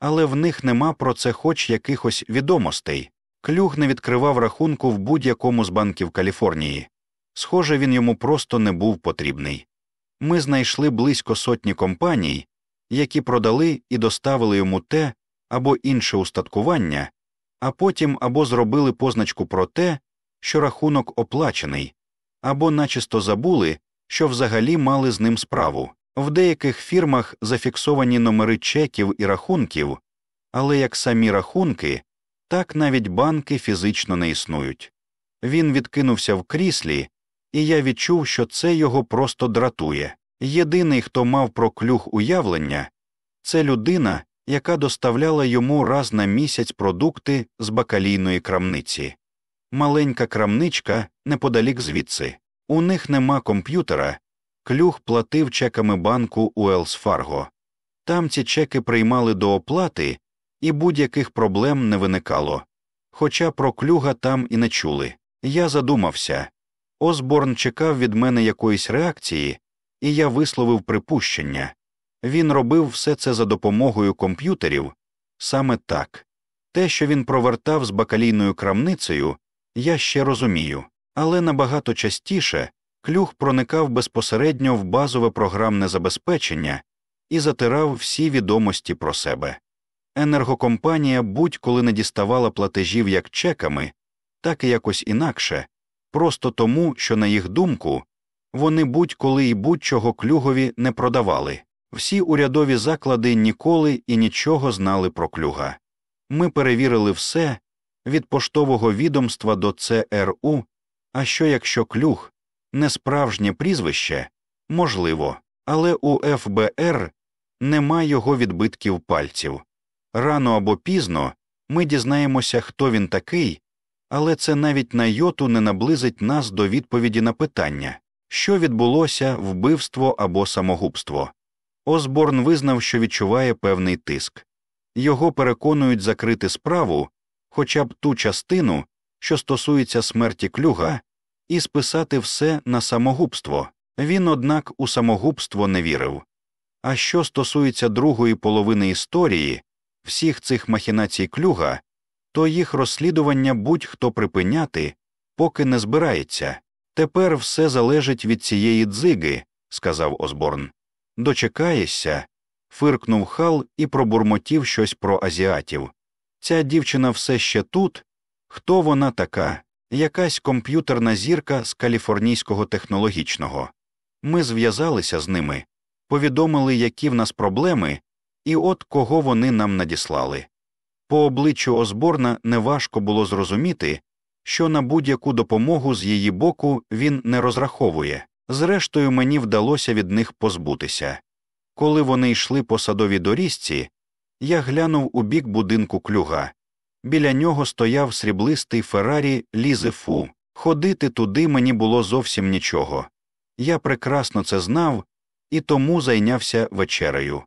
але в них нема про це хоч якихось відомостей. Клюг не відкривав рахунку в будь-якому з банків Каліфорнії. Схоже, він йому просто не був потрібний. Ми знайшли близько сотні компаній, які продали і доставили йому те або інше устаткування, а потім або зробили позначку про те, що рахунок оплачений, або начисто забули, що взагалі мали з ним справу. В деяких фірмах зафіксовані номери чеків і рахунків, але як самі рахунки, так навіть банки фізично не існують. Він відкинувся в кріслі, і я відчув, що це його просто дратує. Єдиний, хто мав про клюг уявлення, це людина, яка доставляла йому раз на місяць продукти з бакалійної крамниці. Маленька крамничка неподалік звідси. У них нема комп'ютера. Клюг платив чеками банку Уелс Фарго. Там ці чеки приймали до оплати, і будь-яких проблем не виникало. Хоча про клюга там і не чули. Я задумався. Осборн чекав від мене якоїсь реакції, і я висловив припущення. Він робив все це за допомогою комп'ютерів саме так. Те, що він провертав з бакалійною крамницею, я ще розумію, але набагато частіше клюг проникав безпосередньо в базове програмне забезпечення і затирав всі відомості про себе. Енергокомпанія будь-коли не діставала платежів як чеками, так і якось інакше, просто тому, що, на їх думку, вони будь-коли і будь-чого клюгові не продавали. Всі урядові заклади ніколи і нічого знали про клюга. Ми перевірили все від поштового відомства до ЦРУ. А що якщо клюг не справжнє прізвище? Можливо, але у ФБР нема його відбитків пальців. Рано або пізно ми дізнаємося, хто він такий, але це навіть на йоту не наблизить нас до відповіді на питання, що відбулося вбивство або самогубство. Осборн визнав, що відчуває певний тиск його переконують закрити справу, хоча б ту частину, що стосується смерті клюга, і списати все на самогубство. Він, однак, у самогубство не вірив. А що стосується другої половини історії, всіх цих махінацій клюга, то їх розслідування будь-хто припиняти, поки не збирається. Тепер все залежить від цієї дзиги, сказав Осборн. Дочекаєшся, фиркнув хал і пробурмотів щось про азіатів. Ця дівчина все ще тут? Хто вона така? Якась комп'ютерна зірка з каліфорнійського технологічного. Ми зв'язалися з ними, повідомили, які в нас проблеми, і от кого вони нам надіслали. По обличчю Осборна неважко було зрозуміти, що на будь-яку допомогу з її боку він не розраховує. Зрештою, мені вдалося від них позбутися. Коли вони йшли по садовій доріжці, я глянув у бік будинку клюга. Біля нього стояв сріблистий Феррарі Лізи Фу. Ходити туди мені було зовсім нічого. Я прекрасно це знав і тому зайнявся вечерею.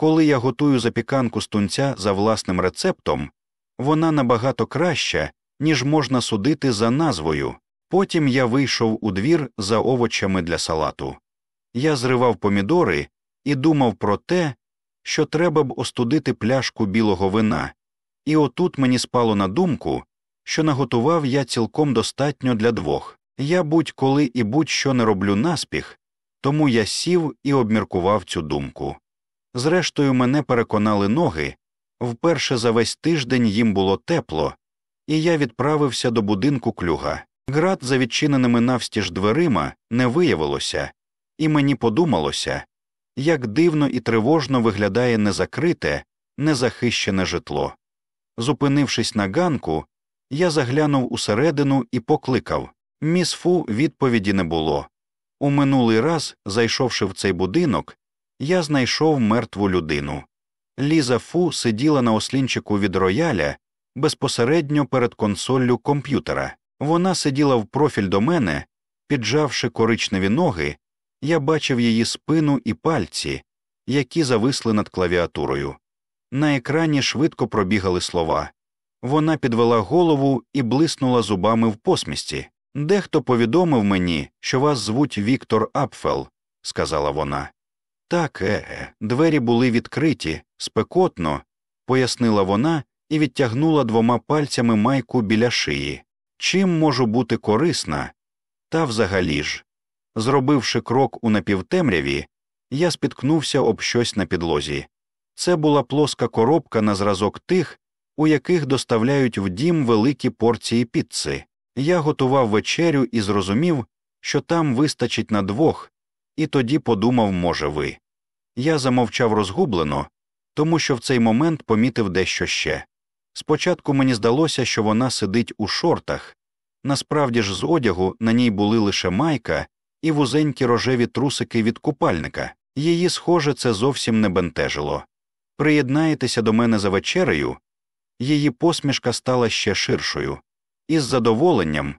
Коли я готую запіканку з тунця за власним рецептом, вона набагато краща, ніж можна судити за назвою. Потім я вийшов у двір за овочами для салату. Я зривав помідори і думав про те, що треба б остудити пляшку білого вина, і отут мені спало на думку, що наготував я цілком достатньо для двох. Я будь-коли і будь-що не роблю наспіх, тому я сів і обміркував цю думку. Зрештою, мене переконали ноги, вперше за весь тиждень їм було тепло, і я відправився до будинку клюга. Град за відчиненими навстіж дверима не виявилося, і мені подумалося, як дивно і тривожно виглядає незакрите, незахищене житло. Зупинившись на ганку, я заглянув усередину і покликав міс Фу відповіді не було. У минулий раз, зайшовши в цей будинок, я знайшов мертву людину. Ліза Фу сиділа на ослінчику від рояля безпосередньо перед консоллю комп'ютера. Вона сиділа в профіль до мене, піджавши коричневі ноги, я бачив її спину і пальці, які зависли над клавіатурою. На екрані швидко пробігали слова. Вона підвела голову і блиснула зубами в посмісті. Дехто повідомив мені, що вас звуть Віктор Апфел, сказала вона. Так, е, е, двері були відкриті, спекотно, пояснила вона і відтягнула двома пальцями майку біля шиї. Чим можу бути корисна? Та взагалі ж. Зробивши крок у напівтемряві, я спіткнувся об щось на підлозі. Це була плоска коробка на зразок тих, у яких доставляють в дім великі порції піцци. Я готував вечерю і зрозумів, що там вистачить на двох, і тоді подумав, може, ви. Я замовчав розгублено, тому що в цей момент помітив дещо ще. Спочатку мені здалося, що вона сидить у шортах, насправді ж з одягу на ній були лише майка і вузенькі рожеві трусики від купальника. Її, схоже, це зовсім не бентежило. Приєднаєтеся до мене за вечерею. Її посмішка стала ще ширшою. Із задоволенням,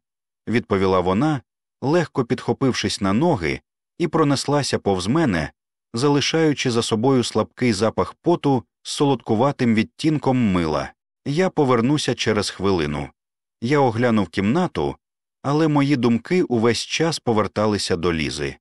відповіла вона, легко підхопившись на ноги, і пронеслася повз мене, залишаючи за собою слабкий запах поту з солодкуватим відтінком мила. Я повернуся через хвилину. Я оглянув кімнату, але мої думки увесь час поверталися до лізи.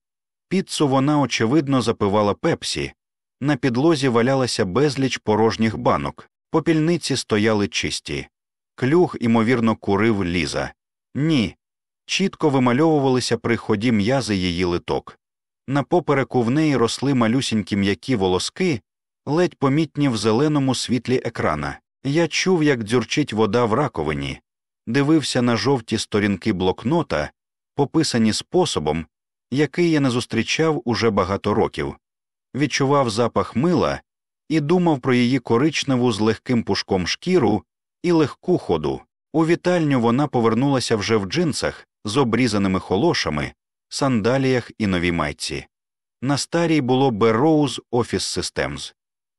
Піцу вона, очевидно, запивала пепсі, на підлозі валялася безліч порожніх банок, попільниці стояли чисті. Клюг, імовірно, курив ліза. Ні. Чітко вимальовувалися при ході м'язи її литок. На попереку в неї росли малюсінькі м'які волоски, ледь помітні в зеленому світлі екрана. Я чув, як дзюрчить вода в раковині, дивився на жовті сторінки блокнота, пописані способом, який я не зустрічав уже багато років, відчував запах мила і думав про її коричневу з легким пушком шкіру і легку ходу. У вітальню вона повернулася вже в джинсах з обрізаними холошами, сандаліях і новій майці. На старій було Burroughs Office Systems.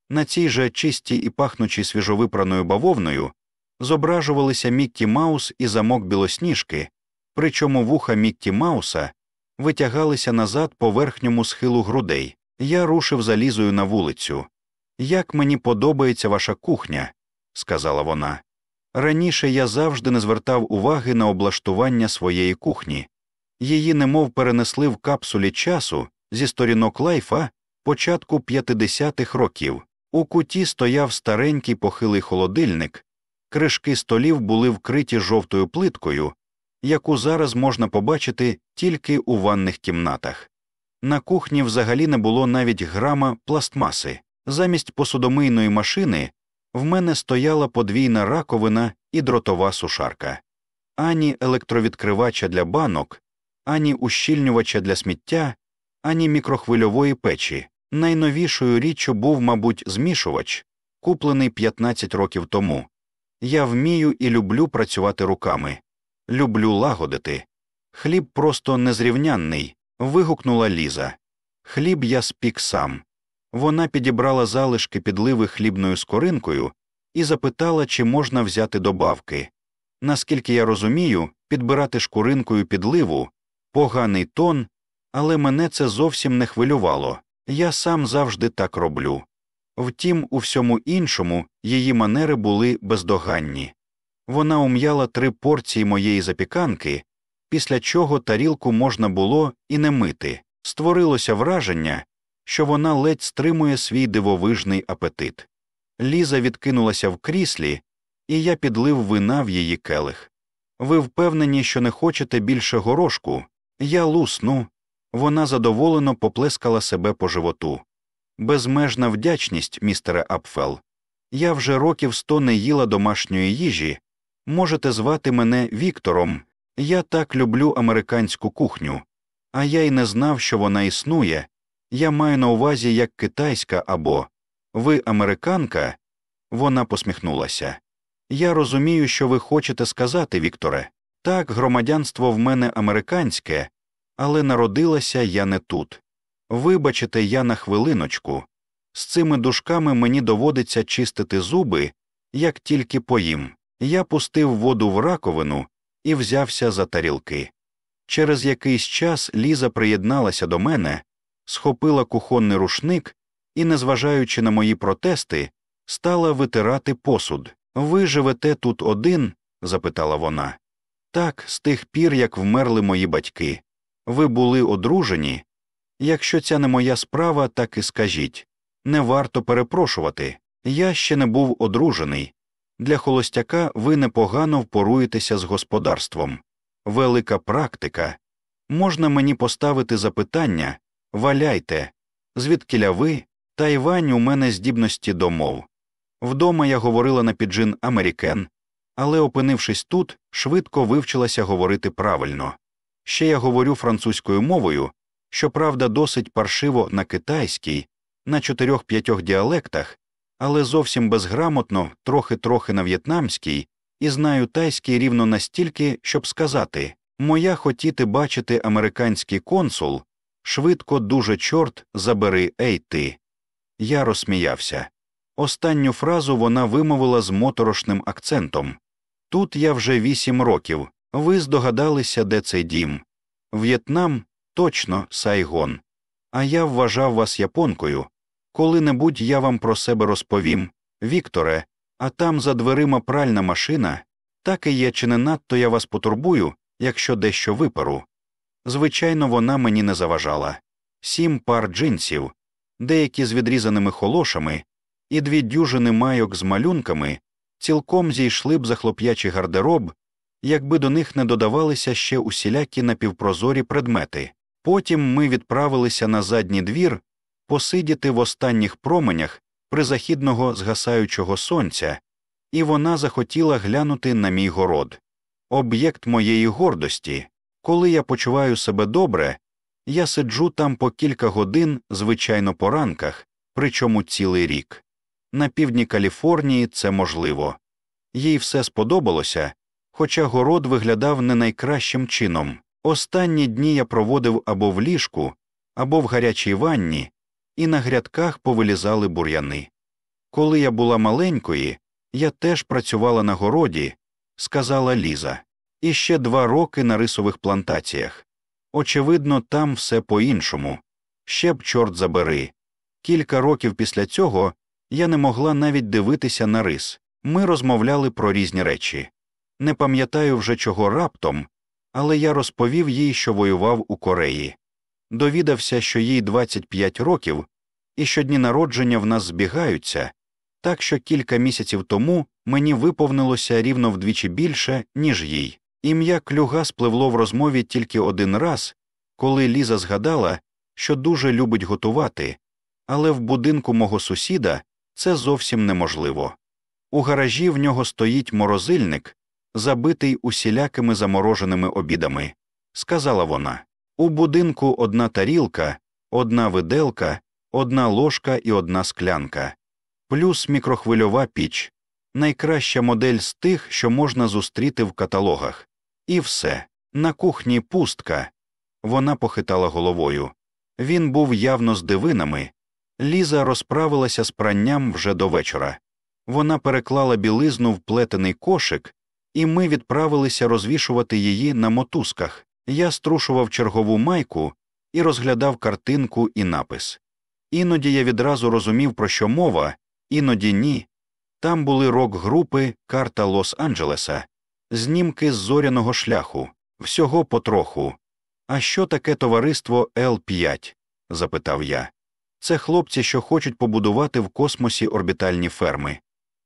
На цій же чистій і пахнучій свіжовипраною бавовною зображувалися Міккі Маус і замок білосніжки, причому вуха Міккі Мауса витягалися назад по верхньому схилу грудей. Я рушив залізою на вулицю. Як мені подобається ваша кухня, сказала вона. Раніше я завжди не звертав уваги на облаштування своєї кухні. Її немов перенесли в капсулі часу зі сторінок лайфа початку 50-х років. У куті стояв старенький похилий холодильник, кришки столів були вкриті жовтою плиткою, яку зараз можна побачити тільки у ванних кімнатах. На кухні взагалі не було навіть грама пластмаси. Замість посудомийної машини в мене стояла подвійна раковина і дротова сушарка, ані електровідкривача для банок, ані ущільнювача для сміття, ані мікрохвильової печі. Найновішою річчю був, мабуть, змішувач, куплений 15 років тому. Я вмію і люблю працювати руками, люблю лагодити. Хліб просто незрівнянний. вигукнула Ліза. Хліб я спік сам. Вона підібрала залишки підливи хлібною скоринкою і запитала, чи можна взяти добавки. Наскільки я розумію, підбирати шкуринкою підливу поганий тон, але мене це зовсім не хвилювало. Я сам завжди так роблю. Втім, у всьому іншому її манери були бездоганні. Вона ум'яла три порції моєї запіканки, після чого тарілку можна було і не мити. Створилося враження, що вона ледь стримує свій дивовижний апетит. Ліза відкинулася в кріслі, і я підлив вина в її келих. Ви впевнені, що не хочете більше горошку? Я лусну. Вона задоволено поплескала себе по животу. Безмежна вдячність, містере Апфел. Я вже років сто не їла домашньої їжі. Можете звати мене Віктором. Я так люблю американську кухню, а я й не знав, що вона існує. Я маю на увазі як китайська або ви американка. Вона посміхнулася. Я розумію, що ви хочете сказати, Вікторе. Так, громадянство в мене американське, але народилася я не тут. Вибачте, я на хвилиночку. З цими дужками мені доводиться чистити зуби, як тільки поїм. Я пустив воду в раковину і взявся за тарілки. Через якийсь час Ліза приєдналася до мене, схопила кухонний рушник і, незважаючи на мої протести, стала витирати посуд. Ви живете тут один? запитала вона. Так, з тих пір, як вмерли мої батьки. Ви були одружені. Якщо ця не моя справа, так і скажіть не варто перепрошувати. Я ще не був одружений. Для холостяка ви непогано впоруєтеся з господарством. Велика практика. Можна мені поставити запитання валяйте, звідкиля ви, Тайвань у мене здібності до мов. Вдома я говорила на піджин Америкен, але, опинившись тут, швидко вивчилася говорити правильно. Ще я говорю французькою мовою, щоправда, досить паршиво на китайській, на чотирьох п'ятьох діалектах, але зовсім безграмотно, трохи трохи на в'єтнамській, і знаю тайський рівно настільки, щоб сказати моя хотіти бачити американський консул, швидко дуже чорт забери ей ти. Я розсміявся. Останню фразу вона вимовила з моторошним акцентом тут я вже вісім років. Ви здогадалися, де цей дім. В'єтнам точно Сайгон. А я вважав вас японкою. Коли-небудь я вам про себе розповім. Вікторе, а там за дверима пральна машина, так і є, чи не надто я вас потурбую, якщо дещо виперу. Звичайно, вона мені не заважала. Сім пар джинсів, деякі з відрізаними холошами, і дві дюжини майок з малюнками цілком зійшли б за хлоп'ячий гардероб, якби до них не додавалися ще усілякі напівпрозорі предмети. Потім ми відправилися на задній двір посидіти в останніх променях призахідного згасаючого сонця, і вона захотіла глянути на мій город. Об'єкт моєї гордості. Коли я почуваю себе добре, я сиджу там по кілька годин, звичайно, по ранках, причому цілий рік. На півдні Каліфорнії це можливо. Їй все сподобалося, хоча город виглядав не найкращим чином. Останні дні я проводив або в ліжку, або в гарячій ванні, і на грядках повилізали бур'яни. Коли я була маленькою, я теж працювала на городі, сказала Ліза, і ще два роки на рисових плантаціях. Очевидно, там все по іншому. Ще б, чорт забери. Кілька років після цього я не могла навіть дивитися на рис. Ми розмовляли про різні речі. Не пам'ятаю вже чого раптом, але я розповів їй, що воював у Кореї. Довідався, що їй 25 років, і що дні народження в нас збігаються, так що кілька місяців тому мені виповнилося рівно вдвічі більше, ніж їй. Ім'я клюга спливло в розмові тільки один раз, коли Ліза згадала, що дуже любить готувати, але в будинку мого сусіда це зовсім неможливо. У гаражі в нього стоїть морозильник, забитий усілякими замороженими обідами. Сказала вона у будинку одна тарілка, одна виделка, одна ложка і одна склянка, плюс мікрохвильова піч, найкраща модель з тих, що можна зустріти в каталогах. І все. На кухні пустка. Вона похитала головою. Він був явно з дивинами. Ліза розправилася з пранням вже до вечора. Вона переклала білизну в плетений кошик, і ми відправилися розвішувати її на мотузках. Я струшував чергову майку і розглядав картинку і напис. Іноді я відразу розумів, про що мова, іноді ні. Там були рок групи Карта Лос-Анджелеса, знімки з зоряного шляху, всього потроху. А що таке товариство Л5? запитав я. Це хлопці, що хочуть побудувати в космосі орбітальні ферми.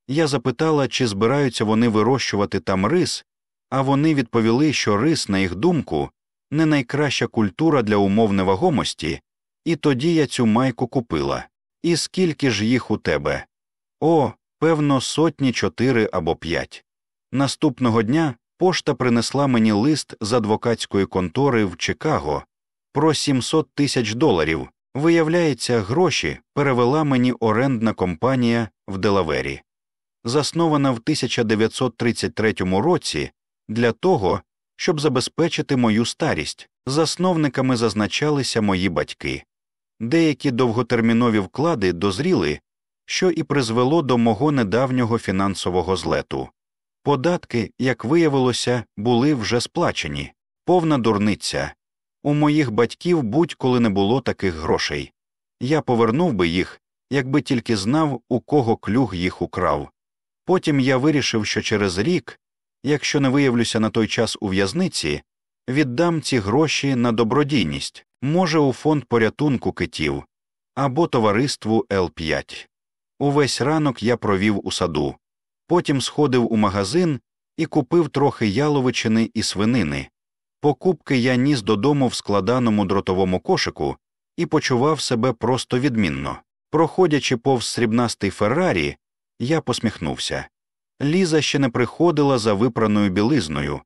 Я запитала, чи збираються вони вирощувати там рис, а вони відповіли, що рис, на їх думку, не найкраща культура для умов невагомості, і тоді я цю майку купила. І скільки ж їх у тебе? О, певно, сотні чотири або п'ять. Наступного дня пошта принесла мені лист з адвокатської контори в Чикаго про 700 тисяч доларів. Виявляється, гроші перевела мені орендна компанія в Делавері, заснована в 1933 році для того, щоб забезпечити мою старість. Засновниками зазначалися мої батьки. Деякі довготермінові вклади дозріли, що і призвело до мого недавнього фінансового злету. Податки, як виявилося, були вже сплачені, повна дурниця. У моїх батьків будь-коли не було таких грошей. Я повернув би їх, якби тільки знав, у кого клюг їх украв. Потім я вирішив, що через рік, якщо не виявлюся на той час у в'язниці, віддам ці гроші на добродійність, може, у фонд порятунку китів або товариству Л5. Увесь ранок я провів у саду, потім сходив у магазин і купив трохи яловичини і свинини. Покупки я ніс додому в складаному дротовому кошику і почував себе просто відмінно. Проходячи повз срібнастий Феррарі, я посміхнувся. Ліза ще не приходила за випраною білизною.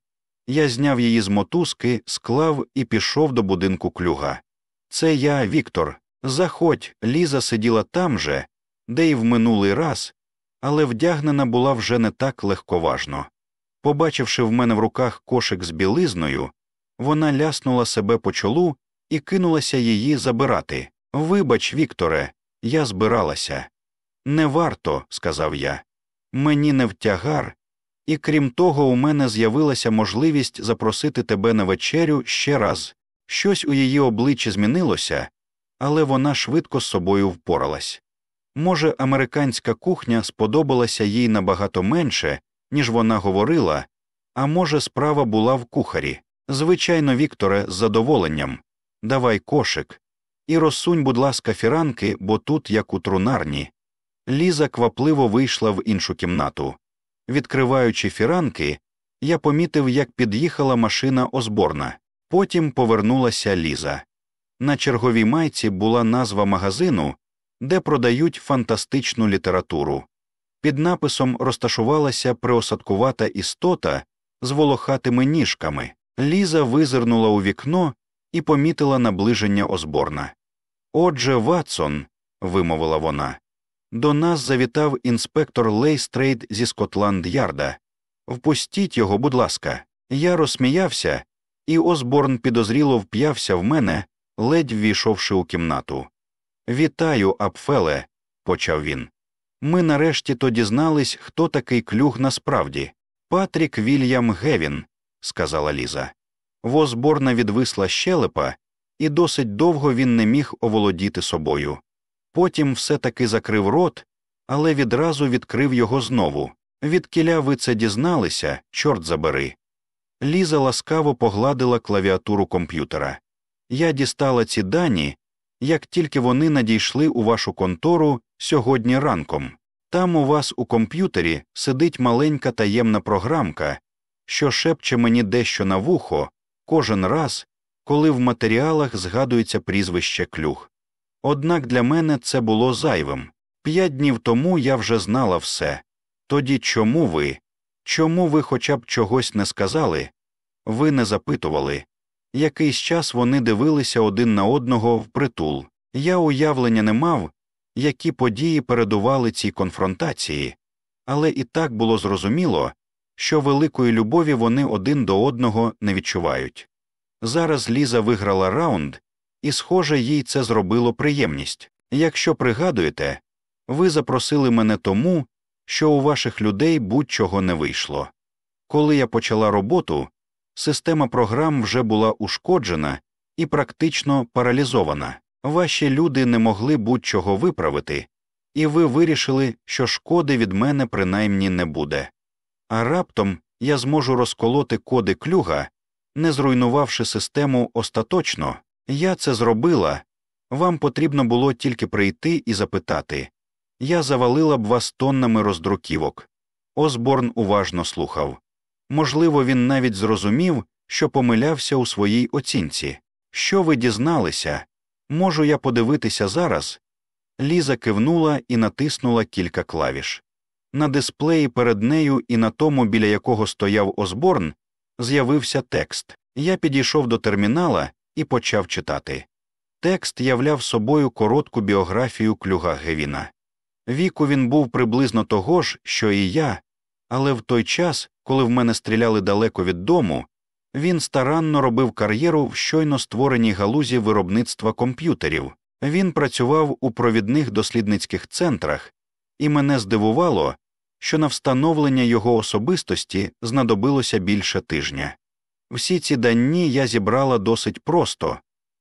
Я зняв її з мотузки, склав і пішов до будинку клюга. Це я, Віктор. Заходь, Ліза сиділа там же, де й в минулий раз, але вдягнена була вже не так легковажно. Побачивши в мене в руках кошик з білизною, вона ляснула себе по чолу і кинулася її забирати. Вибач, Вікторе, я збиралася. Не варто, сказав я. Мені не втягар, і крім того, у мене з'явилася можливість запросити тебе на вечерю ще раз. Щось у її обличчі змінилося, але вона швидко з собою впоралась. Може, американська кухня сподобалася їй набагато менше, ніж вона говорила, а може, справа була в кухарі. Звичайно, Вікторе, з задоволенням. Давай кошик. І розсунь, будь ласка, фіранки, бо тут, як у трунарні. Ліза квапливо вийшла в іншу кімнату. Відкриваючи фіранки, я помітив, як під'їхала машина озборна. Потім повернулася Ліза. На черговій майці була назва магазину, де продають фантастичну літературу. Під написом розташувалася приосадкувата істота з волохатими ніжками. Ліза визирнула у вікно і помітила наближення Озборна. Отже, Ватсон, вимовила вона, до нас завітав інспектор Лейстрейд зі Скотланд Ярда. Впустіть його, будь ласка. Я розсміявся, і Осборн підозріло вп'явся в мене, ледь ввійшовши у кімнату. Вітаю, Апфеле, почав він. Ми нарешті то дізнались, хто такий клюг насправді. Патрік Вільям Гевін, сказала Ліза. В Осборна відвисла щелепа, і досить довго він не міг оволодіти собою. Потім все таки закрив рот, але відразу відкрив його знову. Відкіля ви це дізналися, чорт забери. Ліза ласкаво погладила клавіатуру комп'ютера. Я дістала ці дані, як тільки вони надійшли у вашу контору сьогодні ранком. Там у вас у комп'ютері сидить маленька таємна програмка, що шепче мені дещо на вухо кожен раз, коли в матеріалах згадується прізвище клюг. Однак для мене це було зайвим. П'ять днів тому я вже знала все. Тоді чому ви? Чому ви хоча б чогось не сказали? Ви не запитували. Якийсь час вони дивилися один на одного впритул. Я уявлення не мав, які події передували цій конфронтації, але і так було зрозуміло, що великої любові вони один до одного не відчувають. Зараз Ліза виграла раунд, і, схоже, їй це зробило приємність. Якщо пригадуєте, ви запросили мене тому, що у ваших людей будь-чого не вийшло. Коли я почала роботу, система програм вже була ушкоджена і практично паралізована. Ваші люди не могли будь-чого виправити, і ви вирішили, що шкоди від мене принаймні не буде. А раптом я зможу розколоти коди клюга, не зруйнувавши систему остаточно. Я це зробила. Вам потрібно було тільки прийти і запитати я завалила б вас тоннами роздруківок. Осборн уважно слухав. Можливо, він навіть зрозумів, що помилявся у своїй оцінці. Що ви дізналися? Можу я подивитися зараз? Ліза кивнула і натиснула кілька клавіш. На дисплеї перед нею і на тому, біля якого стояв Осборн, з'явився текст. Я підійшов до термінала і почав читати. Текст являв собою коротку біографію клюга Гевіна. Віку він був приблизно того ж, що і я, але в той час, коли в мене стріляли далеко від дому, він старанно робив кар'єру в щойно створеній галузі виробництва комп'ютерів. Він працював у провідних дослідницьких центрах, і мене здивувало, що на встановлення його особистості знадобилося більше тижня. Всі ці дані я зібрала досить просто,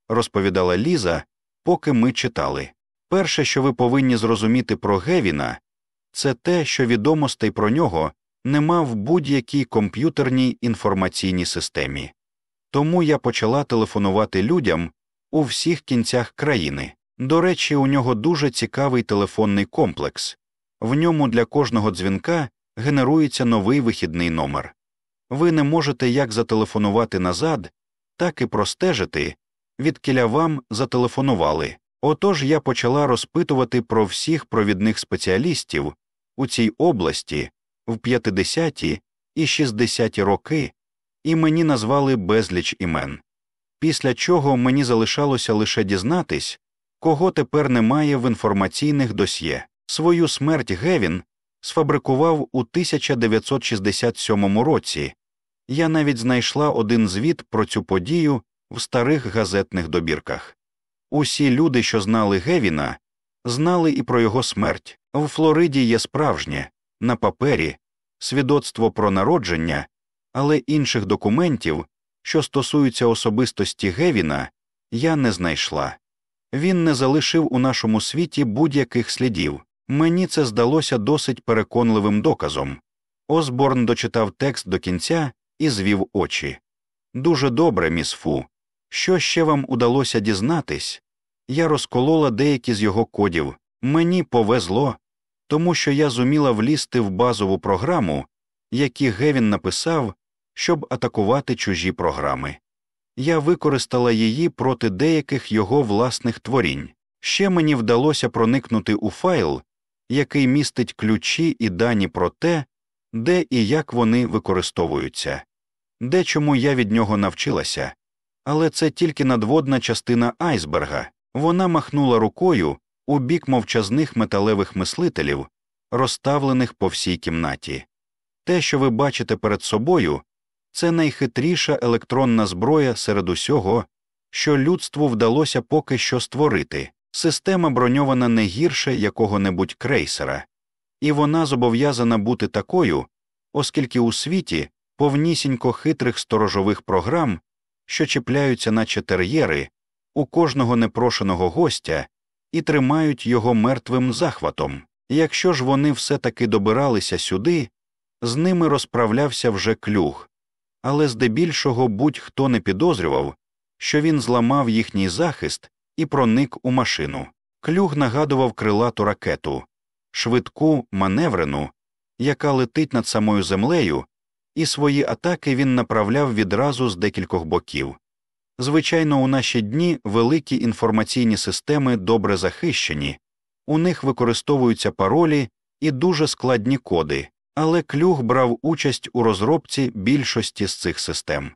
розповідала Ліза, поки ми читали. Перше, що ви повинні зрозуміти про Гевіна, це те, що відомостей про нього нема в будь-якій комп'ютерній інформаційній системі. Тому я почала телефонувати людям у всіх кінцях країни. До речі, у нього дуже цікавий телефонний комплекс, в ньому для кожного дзвінка генерується новий вихідний номер. Ви не можете як зателефонувати назад, так і простежити, відкіля вам зателефонували. Отож я почала розпитувати про всіх провідних спеціалістів у цій області в 50-ті і 60-ті роки, і мені назвали безліч імен. Після чого мені залишалося лише дізнатись, кого тепер немає в інформаційних досьє. Свою смерть Гевін сфабрикував у 1967 році. Я навіть знайшла один звіт про цю подію в старих газетних добірках. Усі люди, що знали Гевіна, знали і про його смерть. В Флориді є справжнє, на папері, свідоцтво про народження, але інших документів, що стосуються особистості Гевіна, я не знайшла. Він не залишив у нашому світі будь-яких слідів. Мені це здалося досить переконливим доказом. Осборн дочитав текст до кінця і звів очі. Дуже добре, міс Фу. Що ще вам удалося дізнатись? Я розколола деякі з його кодів. Мені повезло, тому що я зуміла влізти в базову програму, які Гевін написав, щоб атакувати чужі програми. Я використала її проти деяких його власних творінь. Ще мені вдалося проникнути у файл, який містить ключі і дані про те, де і як вони використовуються, дечому я від нього навчилася, але це тільки надводна частина айсберга. Вона махнула рукою у бік мовчазних металевих мислителів, розставлених по всій кімнаті. Те, що ви бачите перед собою, це найхитріша електронна зброя серед усього, що людству вдалося поки що створити. Система броньована не гірше якого-небудь крейсера, і вона зобов'язана бути такою, оскільки у світі повнісінько хитрих сторожових програм, що чіпляються наче тер'єри, у кожного непрошеного гостя і тримають його мертвим захватом. Якщо ж вони все таки добиралися сюди, з ними розправлявся вже клюг, але здебільшого будь-хто не підозрював, що він зламав їхній захист і проник у машину. Клюг нагадував крилату ракету, швидку маневрену, яка летить над самою землею, і свої атаки він направляв відразу з декількох боків. Звичайно, у наші дні великі інформаційні системи добре захищені, у них використовуються паролі і дуже складні коди, але клюг брав участь у розробці більшості з цих систем.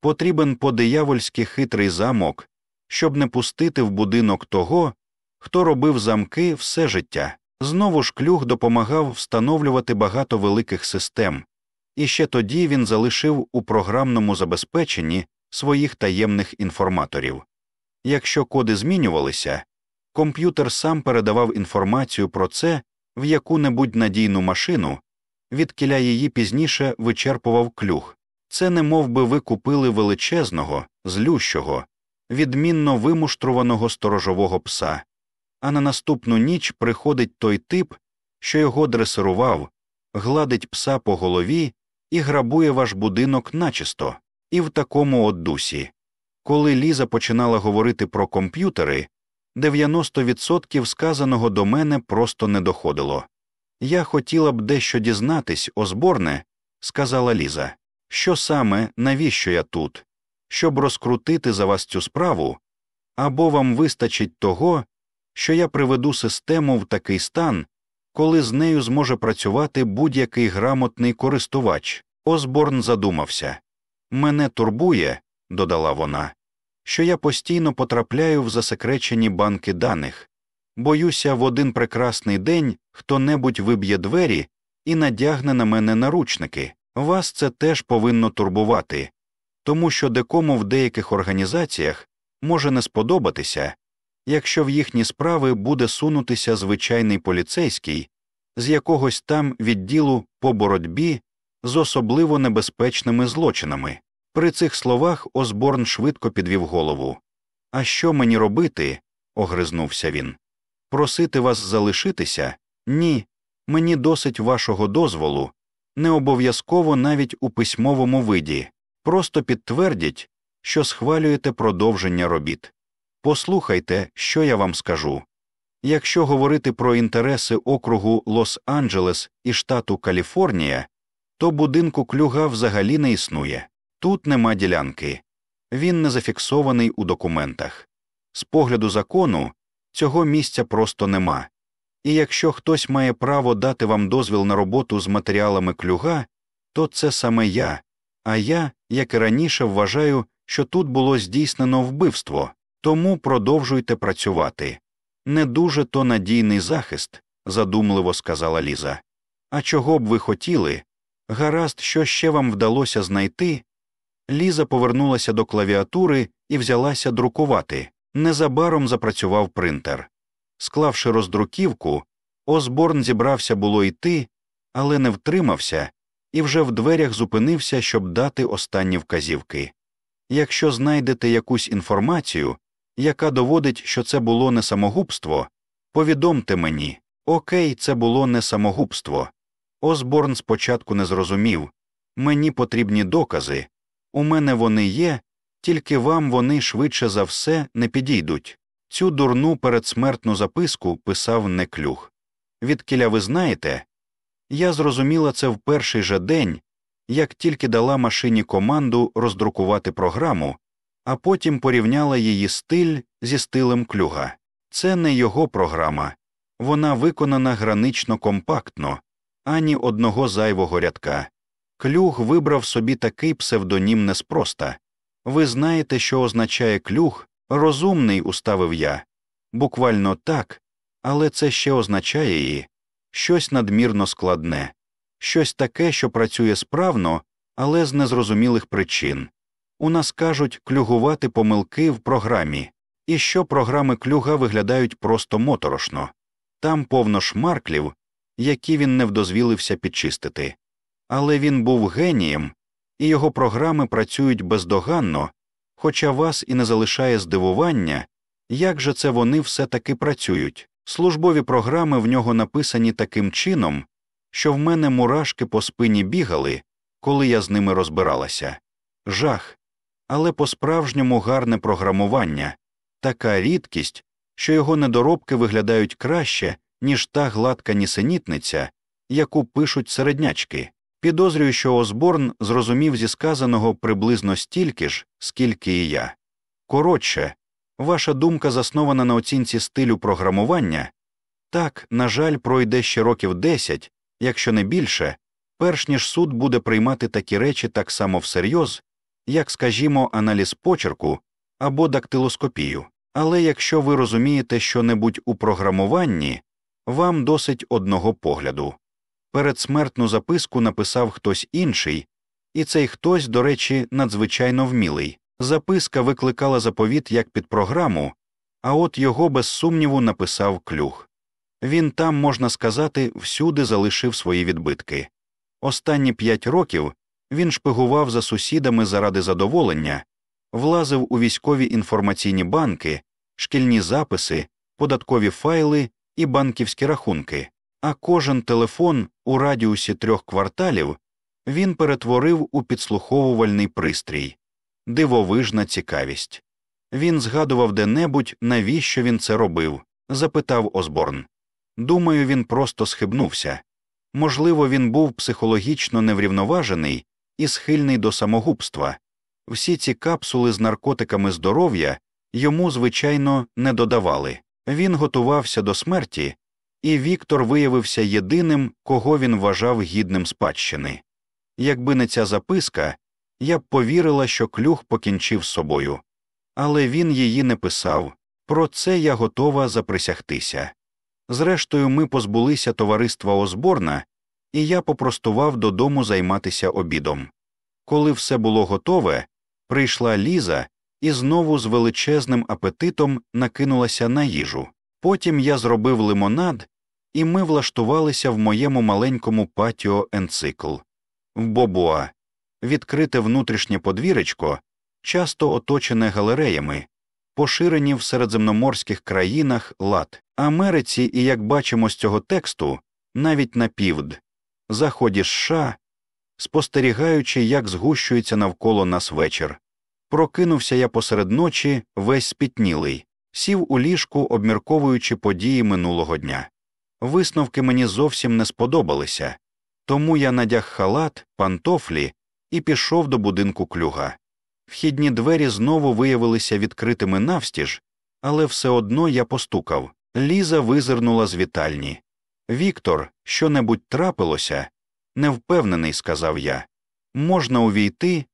Потрібен подиявольськи хитрий замок, щоб не пустити в будинок того, хто робив замки все життя. Знову ж клюг допомагав встановлювати багато великих систем, і ще тоді він залишив у програмному забезпеченні своїх таємних інформаторів. Якщо коди змінювалися, комп'ютер сам передавав інформацію про це в яку небудь надійну машину, відкіля її пізніше вичерпував клюг. Це не би ви купили величезного, злющого, відмінно вимуштруваного сторожового пса, а на наступну ніч приходить той тип, що його дресирував, гладить пса по голові і грабує ваш будинок начисто, і в такому от дусі. Коли Ліза починала говорити про комп'ютери, 90% сказаного до мене просто не доходило. Я хотіла б дещо дізнатись, озборне, сказала Ліза. Що саме, навіщо я тут? Щоб розкрутити за вас цю справу, або вам вистачить того, що я приведу систему в такий стан, коли з нею зможе працювати будь-який грамотний користувач. Осборн задумався. Мене турбує, додала вона, що я постійно потрапляю в засекречені банки даних. Боюся, в один прекрасний день хто небудь виб'є двері і надягне на мене наручники. Вас це теж повинно турбувати, тому що декому в деяких організаціях може не сподобатися, якщо в їхні справи буде сунутися звичайний поліцейський з якогось там відділу по боротьбі з особливо небезпечними злочинами. При цих словах Осборн швидко підвів голову. А що мені робити? огризнувся він. Просити вас залишитися? Ні, мені досить вашого дозволу, не обов'язково навіть у письмовому виді, просто підтвердіть, що схвалюєте продовження робіт. Послухайте, що я вам скажу. Якщо говорити про інтереси округу Лос-Анджелес і штату Каліфорнія, то будинку клюга взагалі не існує. Тут нема ділянки, він не зафіксований у документах. З погляду закону цього місця просто нема. І якщо хтось має право дати вам дозвіл на роботу з матеріалами клюга, то це саме я, а я, як і раніше, вважаю, що тут було здійснено вбивство, тому продовжуйте працювати. Не дуже то надійний захист, задумливо сказала Ліза. А чого б ви хотіли? Гаразд, що ще вам вдалося знайти, Ліза повернулася до клавіатури і взялася друкувати. Незабаром запрацював принтер. Склавши роздруківку, Осборн зібрався було йти, але не втримався і вже в дверях зупинився, щоб дати останні вказівки. Якщо знайдете якусь інформацію, яка доводить, що це було не самогубство, повідомте мені окей, це було не самогубство. Осборн спочатку не зрозумів мені потрібні докази. У мене вони є, тільки вам вони швидше за все не підійдуть. Цю дурну передсмертну записку писав Неклюг. Відкіля ви знаєте? Я зрозуміла це в перший же день, як тільки дала машині команду роздрукувати програму, а потім порівняла її стиль зі стилем клюга. Це не його програма, вона виконана гранично компактно, ані одного зайвого рядка. Клюг вибрав собі такий псевдонім неспроста. Ви знаєте, що означає клюг, розумний, уставив я. Буквально так, але це ще означає її щось надмірно складне, щось таке, що працює справно, але з незрозумілих причин. У нас кажуть клюгувати помилки в програмі, і що програми клюга виглядають просто моторошно, там повно шмарклів, які він не вдозвілився підчистити. Але він був генієм, і його програми працюють бездоганно, хоча вас і не залишає здивування, як же це вони все таки працюють. Службові програми в нього написані таким чином, що в мене мурашки по спині бігали, коли я з ними розбиралася. Жах, але по справжньому гарне програмування, така рідкість, що його недоробки виглядають краще, ніж та гладка нісенітниця, яку пишуть середнячки. Підозрюю, що Осборн зрозумів зі сказаного приблизно стільки ж, скільки і я. Коротше, ваша думка заснована на оцінці стилю програмування. Так, на жаль, пройде ще років десять, якщо не більше, перш ніж суд буде приймати такі речі так само всерйоз, як, скажімо, аналіз почерку або дактилоскопію. Але якщо ви розумієте що-небудь у програмуванні, вам досить одного погляду. Передсмертну записку написав хтось інший, і цей хтось, до речі, надзвичайно вмілий. Записка викликала заповіт як під програму, а от його без сумніву написав клюг. Він там, можна сказати, всюди залишив свої відбитки. Останні п'ять років він шпигував за сусідами заради задоволення, влазив у військові інформаційні банки, шкільні записи, податкові файли і банківські рахунки, а кожен телефон у радіусі трьох кварталів він перетворив у підслуховувальний пристрій, дивовижна цікавість. Він згадував де-небудь, навіщо він це робив, запитав Осборн. Думаю, він просто схибнувся. Можливо, він був психологічно неврівноважений і схильний до самогубства. Всі ці капсули з наркотиками здоров'я йому, звичайно, не додавали. Він готувався до смерті, і Віктор виявився єдиним, кого він вважав гідним спадщини. Якби не ця записка, я б повірила, що клюх покінчив з собою. Але він її не писав. Про це я готова заприсягтися. Зрештою, ми позбулися товариства Озборна, і я попростував додому займатися обідом. Коли все було готове, прийшла Ліза і знову з величезним апетитом накинулася на їжу. Потім я зробив лимонад, і ми влаштувалися в моєму маленькому патіо енцикл. В Бобуа, відкрите внутрішнє подвіречко, часто оточене галереями, поширені в середземноморських країнах лад, Америці, і як бачимо з цього тексту, навіть на півд, заході США, спостерігаючи, як згущується навколо нас вечір. Прокинувся я посеред ночі, весь спітнілий, сів у ліжку, обмірковуючи події минулого дня. Висновки мені зовсім не сподобалися, тому я надяг халат, пантофлі і пішов до будинку клюга. Вхідні двері знову виявилися відкритими навстіж, але все одно я постукав. Ліза визирнула з вітальні. Віктор, що небудь трапилося? Невпевнений, сказав я. Можна увійти?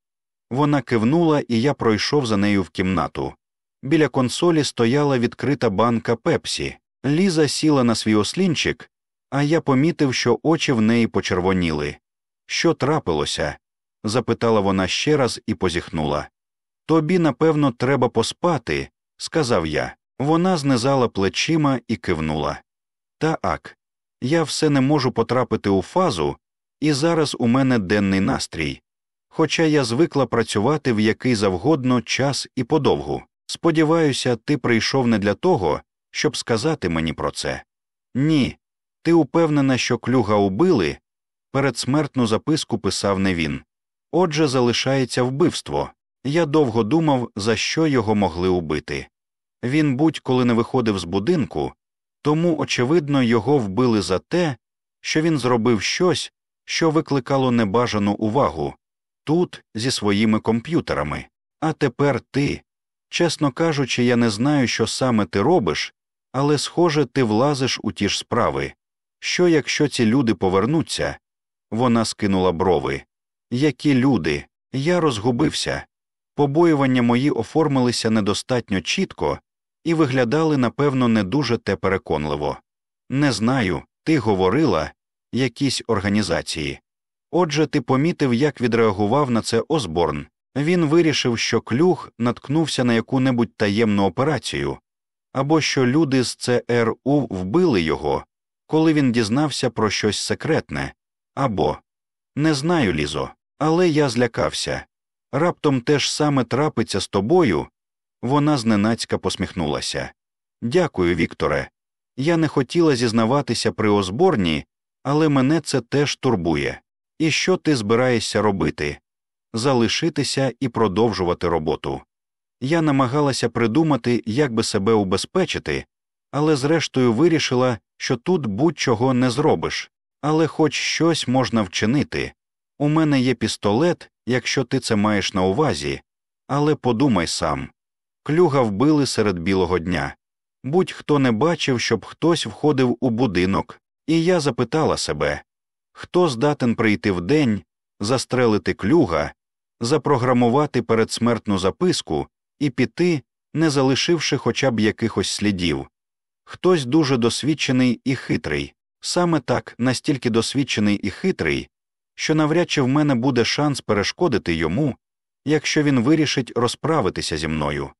Вона кивнула, і я пройшов за нею в кімнату. Біля консолі стояла відкрита банка пепсі. Ліза сіла на свій ослінчик, а я помітив, що очі в неї почервоніли. Що трапилося? Запитала вона ще раз і позіхнула. Тобі, напевно, треба поспати, сказав я. Вона знизала плечима і кивнула. Та ак, я все не можу потрапити у фазу, і зараз у мене денний настрій. Хоча я звикла працювати в який завгодно час і подовгу. Сподіваюся, ти прийшов не для того, щоб сказати мені про це. Ні. Ти упевнена, що клюга убили? Передсмертну записку писав не він. Отже, залишається вбивство. Я довго думав, за що його могли убити. Він будь-коли не виходив з будинку, тому, очевидно, його вбили за те, що він зробив щось, що викликало небажану увагу тут зі своїми комп'ютерами. А тепер ти. Чесно кажучи, я не знаю, що саме ти робиш, але, схоже, ти влазиш у ті ж справи. Що, якщо ці люди повернуться? Вона скинула брови. Які люди? Я розгубився. Побоювання мої оформилися недостатньо чітко і виглядали, напевно, не дуже те переконливо. Не знаю, ти говорила якісь організації. Отже, ти помітив, як відреагував на це Осборн. Він вирішив, що клюг наткнувся на яку небудь таємну операцію, або що люди з ЦРУ вбили його, коли він дізнався про щось секретне, або не знаю, Лізо, але я злякався. Раптом те ж саме трапиться з тобою. Вона зненацька посміхнулася. Дякую, Вікторе. Я не хотіла зізнаватися при озборні, але мене це теж турбує. І що ти збираєшся робити? Залишитися і продовжувати роботу. Я намагалася придумати, як би себе убезпечити, але зрештою вирішила, що тут будь-чого не зробиш, але хоч щось можна вчинити. У мене є пістолет, якщо ти це маєш на увазі, але подумай сам клюга вбили серед білого дня. Будь-хто не бачив, щоб хтось входив у будинок, і я запитала себе хто здатен прийти в день, застрелити клюга, запрограмувати передсмертну записку і піти, не залишивши хоча б якихось слідів. Хтось дуже досвідчений і хитрий, саме так настільки досвідчений і хитрий, що навряд чи в мене буде шанс перешкодити йому, якщо він вирішить розправитися зі мною.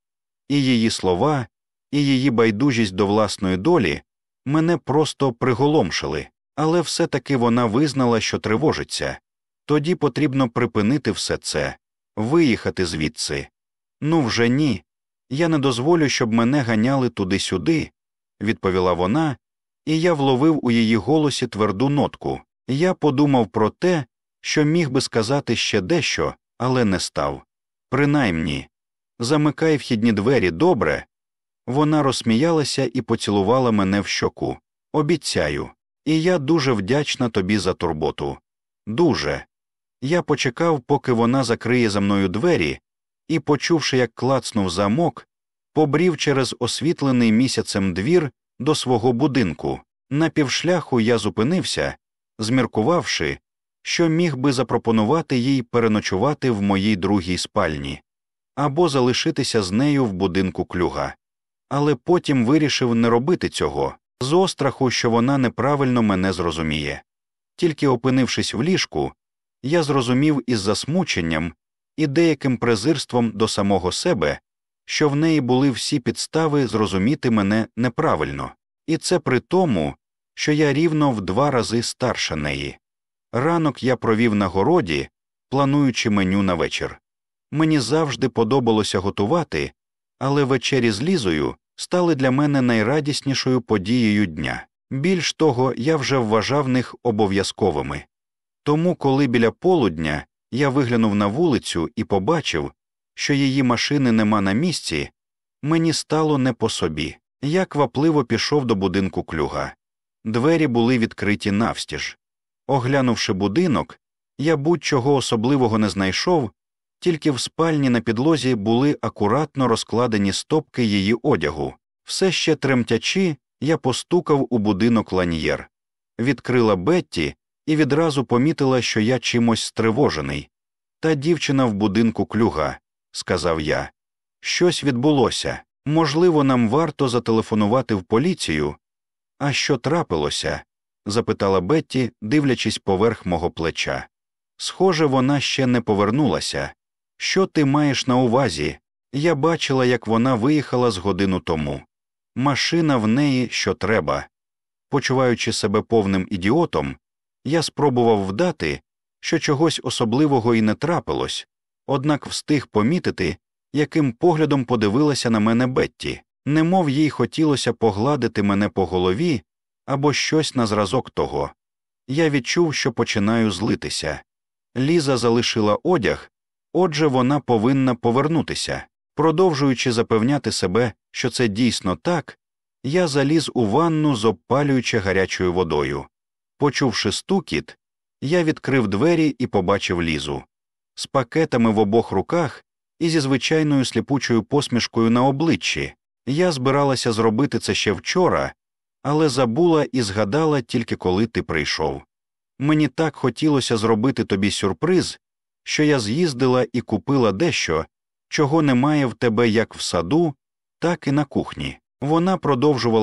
І її слова, і її байдужість до власної долі мене просто приголомшили, але все таки вона визнала, що тривожиться. Тоді потрібно припинити все це, виїхати звідси. Ну вже ні. Я не дозволю, щоб мене ганяли туди-сюди, відповіла вона, і я вловив у її голосі тверду нотку. Я подумав про те, що міг би сказати ще дещо, але не став. Принаймні, замикай вхідні двері добре. Вона розсміялася і поцілувала мене в щоку. Обіцяю, і я дуже вдячна тобі за турботу. Дуже. Я почекав, поки вона закриє за мною двері, і, почувши, як клацнув замок, побрів через освітлений місяцем двір до свого будинку. На півшляху я зупинився, зміркувавши, що міг би запропонувати їй переночувати в моїй другій спальні або залишитися з нею в будинку клюга. Але потім вирішив не робити цього з остраху, що вона неправильно мене зрозуміє. Тільки опинившись в ліжку, я зрозумів із засмученням і деяким презирством до самого себе, що в неї були всі підстави зрозуміти мене неправильно, і це при тому, що я рівно в два рази старша неї. Ранок я провів на городі, плануючи меню на вечір. Мені завжди подобалося готувати, але вечері з лізою стали для мене найрадіснішою подією дня. Більш того, я вже вважав них обов'язковими. Тому, коли біля полудня я виглянув на вулицю і побачив, що її машини нема на місці, мені стало не по собі. Я квапливо пішов до будинку клюга. Двері були відкриті навстіж. Оглянувши будинок, я будь чого особливого не знайшов, тільки в спальні на підлозі були акуратно розкладені стопки її одягу. Все ще тремтячи, я постукав у будинок ланьєр. Відкрила Бетті і відразу помітила, що я чимось стривожений. Та дівчина в будинку клюга, сказав я. Щось відбулося. Можливо, нам варто зателефонувати в поліцію. А що трапилося? Запитала Бетті, дивлячись поверх мого плеча. Схоже, вона ще не повернулася. Що ти маєш на увазі? Я бачила, як вона виїхала з годину тому. Машина в неї що треба. Почуваючи себе повним ідіотом, я спробував вдати, що чогось особливого і не трапилось, однак встиг помітити, яким поглядом подивилася на мене Бетті, немов їй хотілося погладити мене по голові або щось на зразок того. Я відчув, що починаю злитися. Ліза залишила одяг, отже, вона повинна повернутися. Продовжуючи запевняти себе, що це дійсно так, я заліз у ванну з обпалюючи гарячою водою. Почувши стукіт, я відкрив двері і побачив лізу. З пакетами в обох руках і зі звичайною сліпучою посмішкою на обличчі. Я збиралася зробити це ще вчора, але забула і згадала тільки коли ти прийшов. Мені так хотілося зробити тобі сюрприз, що я з'їздила і купила дещо, чого немає в тебе як в саду, так і на кухні. Вона продовжувала